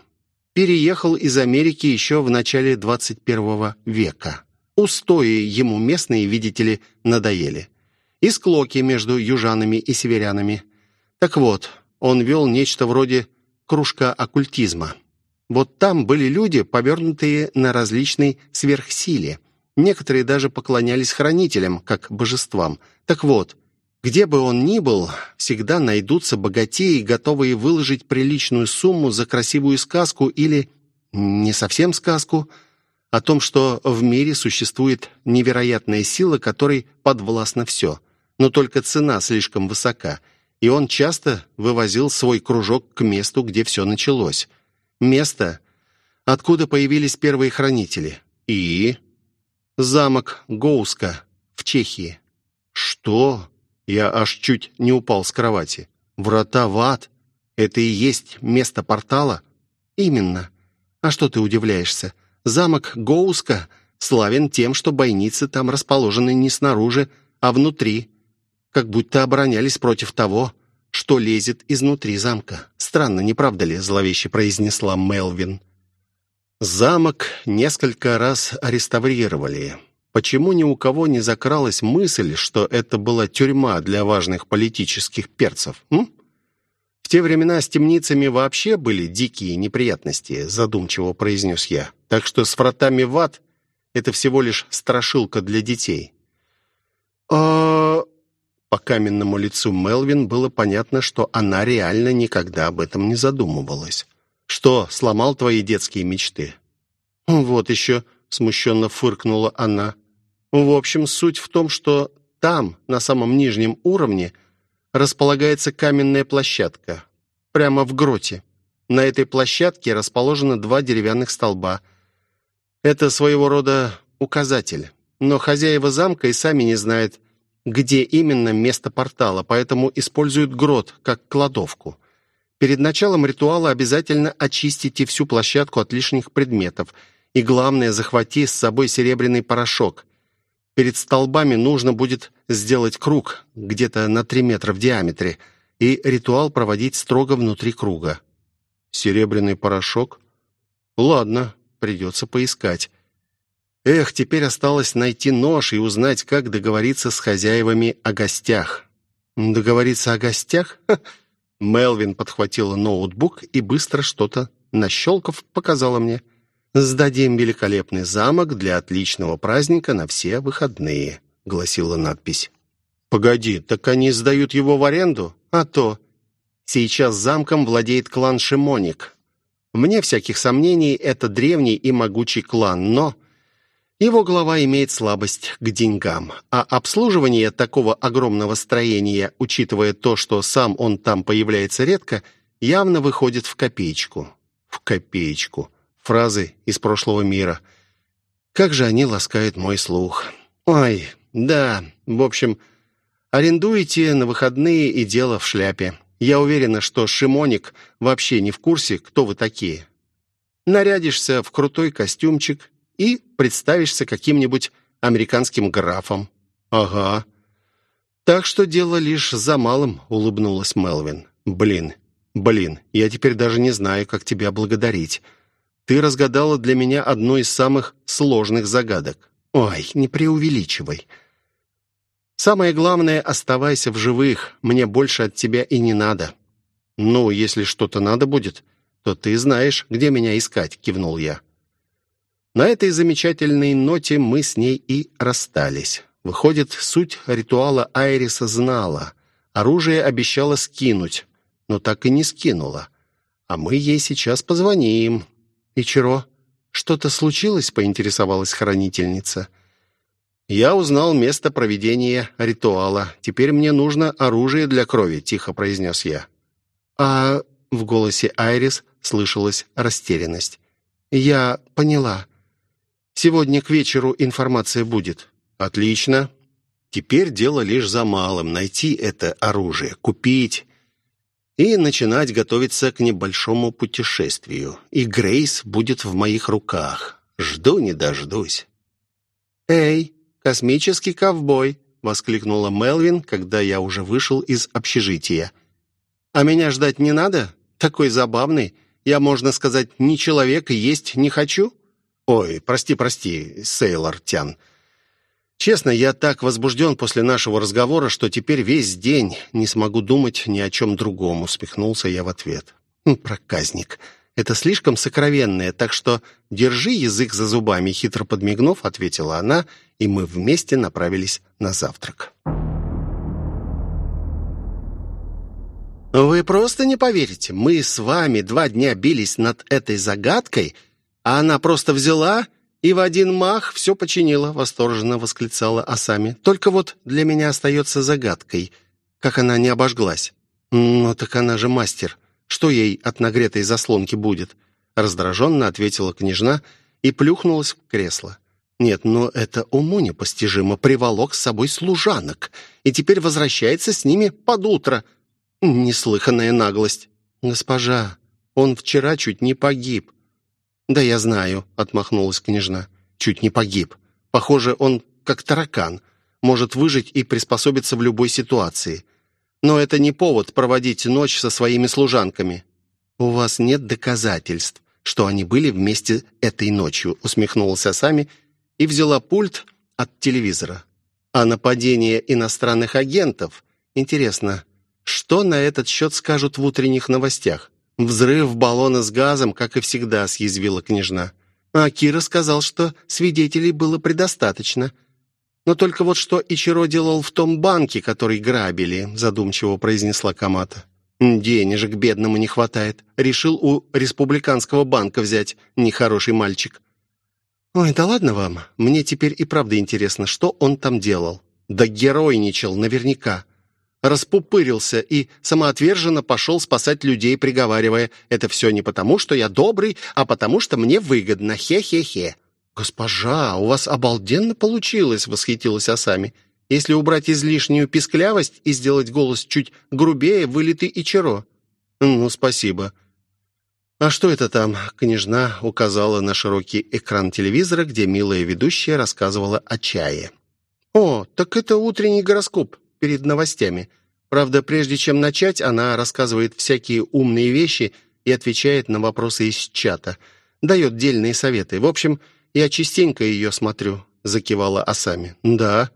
Переехал из Америки еще в начале 21 века. Устои ему местные, видите ли, надоели. И склоки между южанами и северянами. Так вот, он вел нечто вроде кружка оккультизма. Вот там были люди, повернутые на различной сверхсиле. Некоторые даже поклонялись хранителям, как божествам. Так вот, где бы он ни был, всегда найдутся богатеи, готовые выложить приличную сумму за красивую сказку или, не совсем сказку, о том, что в мире существует невероятная сила, которой подвластно все. Но только цена слишком высока – и он часто вывозил свой кружок к месту, где все началось. Место, откуда появились первые хранители. И... Замок Гоуска в Чехии. Что? Я аж чуть не упал с кровати. Врата в ад? Это и есть место портала? Именно. А что ты удивляешься? Замок Гоуска славен тем, что бойницы там расположены не снаружи, а внутри. Как будто оборонялись против того, что лезет изнутри замка. Странно, не правда ли, зловеще произнесла Мелвин. Замок несколько раз реставрировали. Почему ни у кого не закралась мысль, что это была тюрьма для важных политических перцев? М? В те времена с темницами вообще были дикие неприятности, задумчиво произнес я. Так что с вратами в ад это всего лишь страшилка для детей. А по каменному лицу Мелвин было понятно, что она реально никогда об этом не задумывалась. «Что, сломал твои детские мечты?» «Вот еще», — смущенно фыркнула она. «В общем, суть в том, что там, на самом нижнем уровне, располагается каменная площадка. Прямо в гроте. На этой площадке расположено два деревянных столба. Это своего рода указатель. Но хозяева замка и сами не знают, где именно место портала, поэтому используют грот как кладовку. Перед началом ритуала обязательно очистите всю площадку от лишних предметов. И главное, захвати с собой серебряный порошок. Перед столбами нужно будет сделать круг, где-то на 3 метра в диаметре, и ритуал проводить строго внутри круга. Серебряный порошок? Ладно, придется поискать. Эх, теперь осталось найти нож и узнать, как договориться с хозяевами о гостях. Договориться о гостях? Ха. Мелвин подхватила ноутбук и быстро что-то, нащелкав, показала мне. «Сдадим великолепный замок для отличного праздника на все выходные», — гласила надпись. «Погоди, так они сдают его в аренду? А то. Сейчас замком владеет клан Шимоник. Мне всяких сомнений, это древний и могучий клан, но его глава имеет слабость к деньгам, а обслуживание такого огромного строения, учитывая то, что сам он там появляется редко, явно выходит в копеечку. В копеечку. Фразы из прошлого мира. Как же они ласкают мой слух. Ой, да, в общем, арендуете на выходные и дело в шляпе. Я уверена, что Шимоник вообще не в курсе, кто вы такие. Нарядишься в крутой костюмчик, и представишься каким-нибудь американским графом». «Ага». «Так что дело лишь за малым», — улыбнулась Мелвин. «Блин, блин, я теперь даже не знаю, как тебя благодарить. Ты разгадала для меня одну из самых сложных загадок. Ой, не преувеличивай. Самое главное, оставайся в живых. Мне больше от тебя и не надо. Ну, если что-то надо будет, то ты знаешь, где меня искать», — кивнул я. На этой замечательной ноте мы с ней и расстались. Выходит, суть ритуала Айриса знала. Оружие обещала скинуть, но так и не скинула. А мы ей сейчас позвоним. «Ичиро, что-то случилось?» — поинтересовалась хранительница. «Я узнал место проведения ритуала. Теперь мне нужно оружие для крови», — тихо произнес я. «А...» — в голосе Айрис слышалась растерянность. «Я поняла. Сегодня к вечеру информация будет». «Отлично. Теперь дело лишь за малым. Найти это оружие, купить и начинать готовиться к небольшому путешествию. И Грейс будет в моих руках. Жду не дождусь». «Эй, космический ковбой!» — воскликнула Мелвин, когда я уже вышел из общежития. «А меня ждать не надо? Такой забавный. Я, можно сказать, не человек и есть не хочу?» «Ой, прости, прости, Сейлор Тян. Честно, я так возбужден после нашего разговора, что теперь весь день не смогу думать ни о чем другом», — усмехнулся я в ответ. «Хм, «Проказник, это слишком сокровенное, так что держи язык за зубами», — хитро подмигнув, ответила она, и мы вместе направились на завтрак. «Вы просто не поверите, мы с вами два дня бились над этой загадкой», — а она просто взяла и в один мах все починила», — восторженно восклицала Асами. «Только вот для меня остается загадкой, как она не обожглась». «Ну так она же мастер. Что ей от нагретой заслонки будет?» Раздраженно ответила княжна и плюхнулась в кресло. «Нет, но это уму непостижимо. Приволок с собой служанок и теперь возвращается с ними под утро. Неслыханная наглость». «Госпожа, он вчера чуть не погиб». «Да я знаю», — отмахнулась княжна. «Чуть не погиб. Похоже, он как таракан. Может выжить и приспособиться в любой ситуации. Но это не повод проводить ночь со своими служанками». «У вас нет доказательств, что они были вместе этой ночью», усмехнулась Сами и взяла пульт от телевизора. «А нападение иностранных агентов? Интересно, что на этот счет скажут в утренних новостях?» «Взрыв баллона с газом, как и всегда», — съязвила княжна. А Кира сказал, что свидетелей было предостаточно. «Но только вот что Ичиро делал в том банке, который грабили», — задумчиво произнесла Камата. «Денежек бедному не хватает. Решил у республиканского банка взять. Нехороший мальчик». «Ой, да ладно вам. Мне теперь и правда интересно, что он там делал». «Да геройничал, наверняка распупырился и самоотверженно пошел спасать людей, приговаривая, «Это все не потому, что я добрый, а потому, что мне выгодно. Хе-хе-хе». «Госпожа, у вас обалденно получилось!» — восхитилась Асами. «Если убрать излишнюю писклявость и сделать голос чуть грубее, вылитый Ичаро». «Ну, спасибо». «А что это там?» — княжна указала на широкий экран телевизора, где милая ведущая рассказывала о чае. «О, так это утренний гороскоп перед новостями. Правда, прежде чем начать, она рассказывает всякие умные вещи и отвечает на вопросы из чата. Дает дельные советы. В общем, я частенько ее смотрю», — закивала Асами. «Да.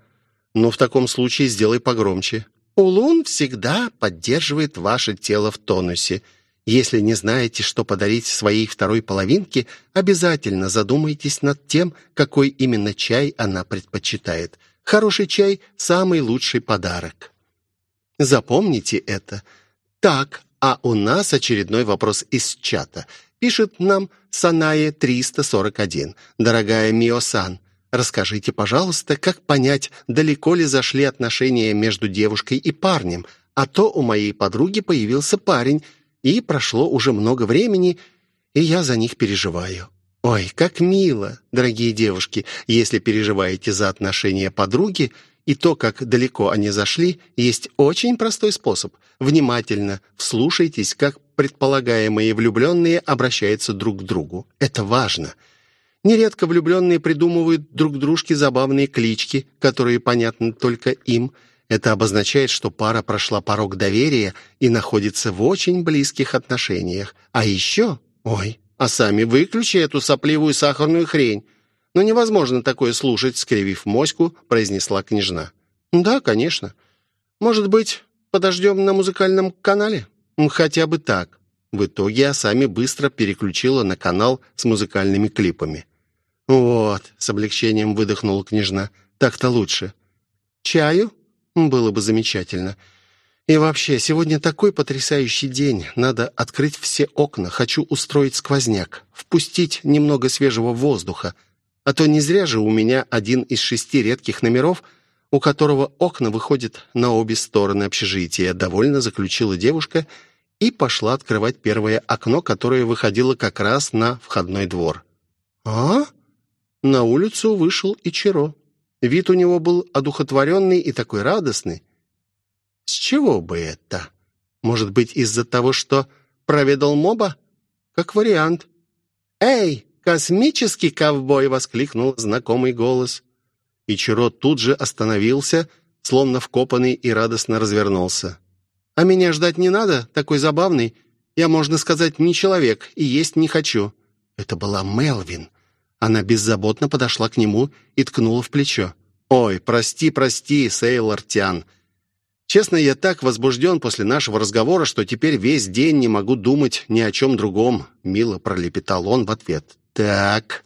Но в таком случае сделай погромче». «Улун всегда поддерживает ваше тело в тонусе. Если не знаете, что подарить своей второй половинке, обязательно задумайтесь над тем, какой именно чай она предпочитает. Хороший чай – самый лучший подарок. Запомните это. Так, а у нас очередной вопрос из чата. Пишет нам Санае 341. Дорогая Мио-сан, расскажите, пожалуйста, как понять, далеко ли зашли отношения между девушкой и парнем, а то у моей подруги появился парень, и прошло уже много времени, и я за них переживаю. Ой, как мило, дорогие девушки, если переживаете за отношения подруги и то, как далеко они зашли, есть очень простой способ. Внимательно вслушайтесь, как предполагаемые влюбленные обращаются друг к другу. Это важно. Нередко влюбленные придумывают друг дружке забавные клички, которые понятны только им. Это обозначает, что пара прошла порог доверия и находится в очень близких отношениях. А еще... Ой, а сами выключи эту сопливую сахарную хрень. Но невозможно такое слушать, скривив моську, произнесла княжна. Да, конечно. Может быть, подождем на музыкальном канале? Хотя бы так. В итоге Асами быстро переключила на канал с музыкальными клипами. «Вот», — с облегчением выдохнула княжна, — «так-то лучше». «Чаю?» «Было бы замечательно. И вообще, сегодня такой потрясающий день. Надо открыть все окна. Хочу устроить сквозняк. Впустить немного свежего воздуха. А то не зря же у меня один из шести редких номеров, у которого окна выходят на обе стороны общежития, довольно заключила девушка и пошла открывать первое окно, которое выходило как раз на входной двор. «А?» На улицу вышел Ичиро. Вид у него был одухотворенный и такой радостный. С чего бы это? Может быть, из-за того, что проведал моба? Как вариант. «Эй, космический ковбой!» — воскликнул знакомый голос. Ичиро тут же остановился, словно вкопанный, и радостно развернулся. «А меня ждать не надо? Такой забавный. Я, можно сказать, не человек и есть не хочу». Это была Мелвин. Она беззаботно подошла к нему и ткнула в плечо. «Ой, прости, прости, Сейлор Тян. Честно, я так возбужден после нашего разговора, что теперь весь день не могу думать ни о чем другом», — мило пролепетал он в ответ. «Так...»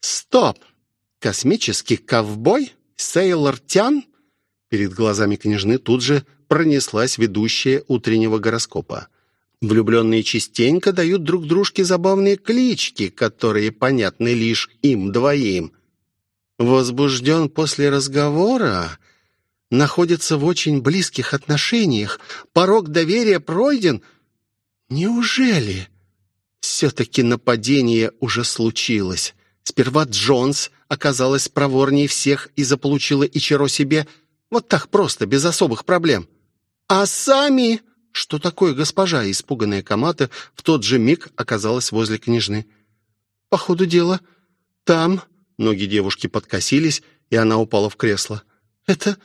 «Стоп! Космический ковбой? Сейлор Тян?» Перед глазами княжны тут же пронеслась ведущая утреннего гороскопа. Влюбленные частенько дают друг дружке забавные клички, которые понятны лишь им двоим. Возбужден после разговора? находятся в очень близких отношениях, порог доверия пройден. Неужели? Все-таки нападение уже случилось. Сперва Джонс оказалась проворнее всех и заполучила Ичиро себе вот так просто, без особых проблем. А сами... «Что такое, госпожа?» Испуганная Камата в тот же миг оказалась возле княжны. «По ходу дела, там...» Ноги девушки подкосились, и она упала в кресло. «Это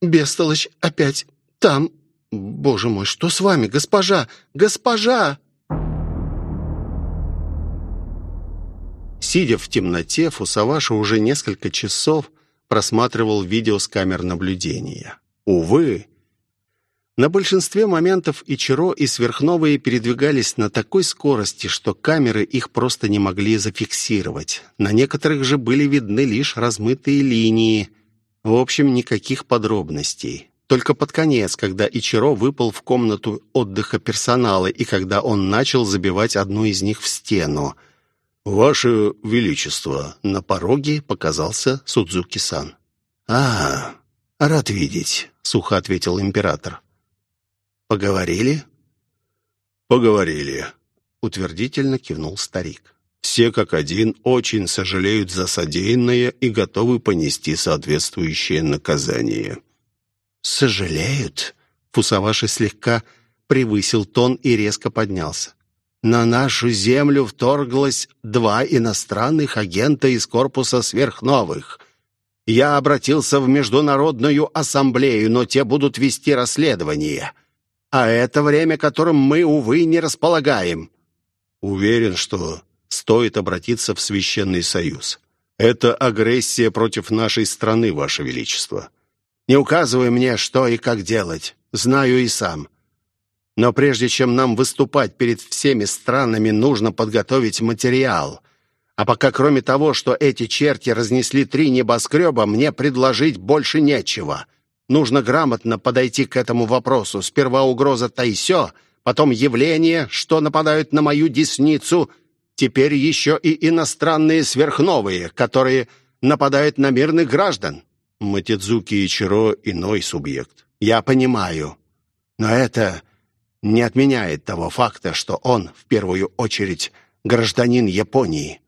бестолочь опять там...» «Боже мой, что с вами, госпожа? Госпожа!» Сидя в темноте, Фусаваша уже несколько часов просматривал видео с камер наблюдения. Увы, на большинстве моментов Ичиро и сверхновые передвигались на такой скорости, что камеры их просто не могли зафиксировать. На некоторых же были видны лишь размытые линии. В общем, никаких подробностей. Только под конец, когда Ичиро выпал в комнату отдыха персонала и когда он начал забивать одну из них в стену. «Ваше Величество!» На пороге показался Судзуки-сан. «А, рад видеть», — сухо ответил император. «Поговорили?» «Поговорили», — утвердительно кивнул старик. «Все как один очень сожалеют за содеянное и готовы понести соответствующее наказание». «Сожалеют?» Фусаваши слегка превысил тон и резко поднялся. «На нашу землю вторглось два иностранных агента из корпуса сверхновых. Я обратился в Международную ассамблею, но те будут вести расследование. А это время, которым мы, увы, не располагаем. Уверен, что стоит обратиться в Священный Союз. Это агрессия против нашей страны, Ваше Величество. Не указывай мне, что и как делать. Знаю и сам. Но прежде чем нам выступать перед всеми странами, нужно подготовить материал. А пока кроме того, что эти черти разнесли три небоскреба, мне предложить больше нечего. Нужно грамотно подойти к этому вопросу. Сперва угроза Тайсё, потом явление, что нападают на мою десницу, теперь еще и иностранные сверхновые, которые нападают на мирных граждан. Матидзуки Ичиро — иной субъект. Я понимаю. Но это не отменяет того факта, что он, в первую очередь, гражданин Японии.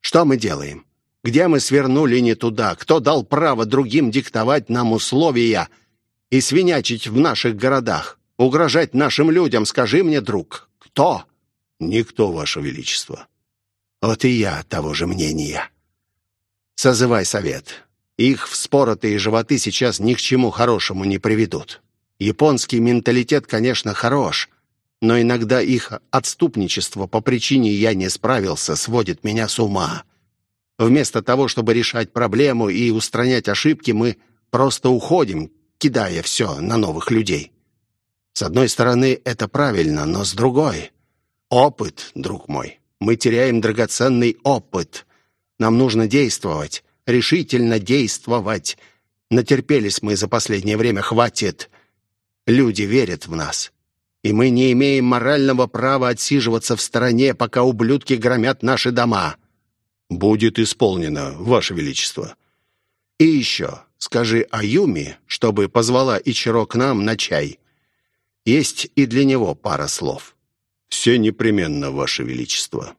Что мы делаем? Где мы свернули не туда? Кто дал право другим диктовать нам условия и свинячить в наших городах? Угрожать нашим людям, скажи мне, друг, кто? Никто, Ваше Величество. Вот и я того же мнения. Созывай совет. Их вспоротые животы сейчас ни к чему хорошему не приведут. Японский менталитет, конечно, хорош, но иногда их отступничество по причине «я не справился» сводит меня с ума. Вместо того, чтобы решать проблему и устранять ошибки, мы просто уходим, кидая все на новых людей. С одной стороны, это правильно, но с другой... Опыт, друг мой. Мы теряем драгоценный опыт. Нам нужно действовать, решительно действовать. Натерпелись мы за последнее время, хватит. Люди верят в нас. И мы не имеем морального права отсиживаться в стороне, пока ублюдки громят наши дома. «Будет исполнено, Ваше Величество». «И еще скажи Аюми, чтобы позвала Ичиро к нам на чай. Есть и для него пара слов». «Все непременно, Ваше Величество».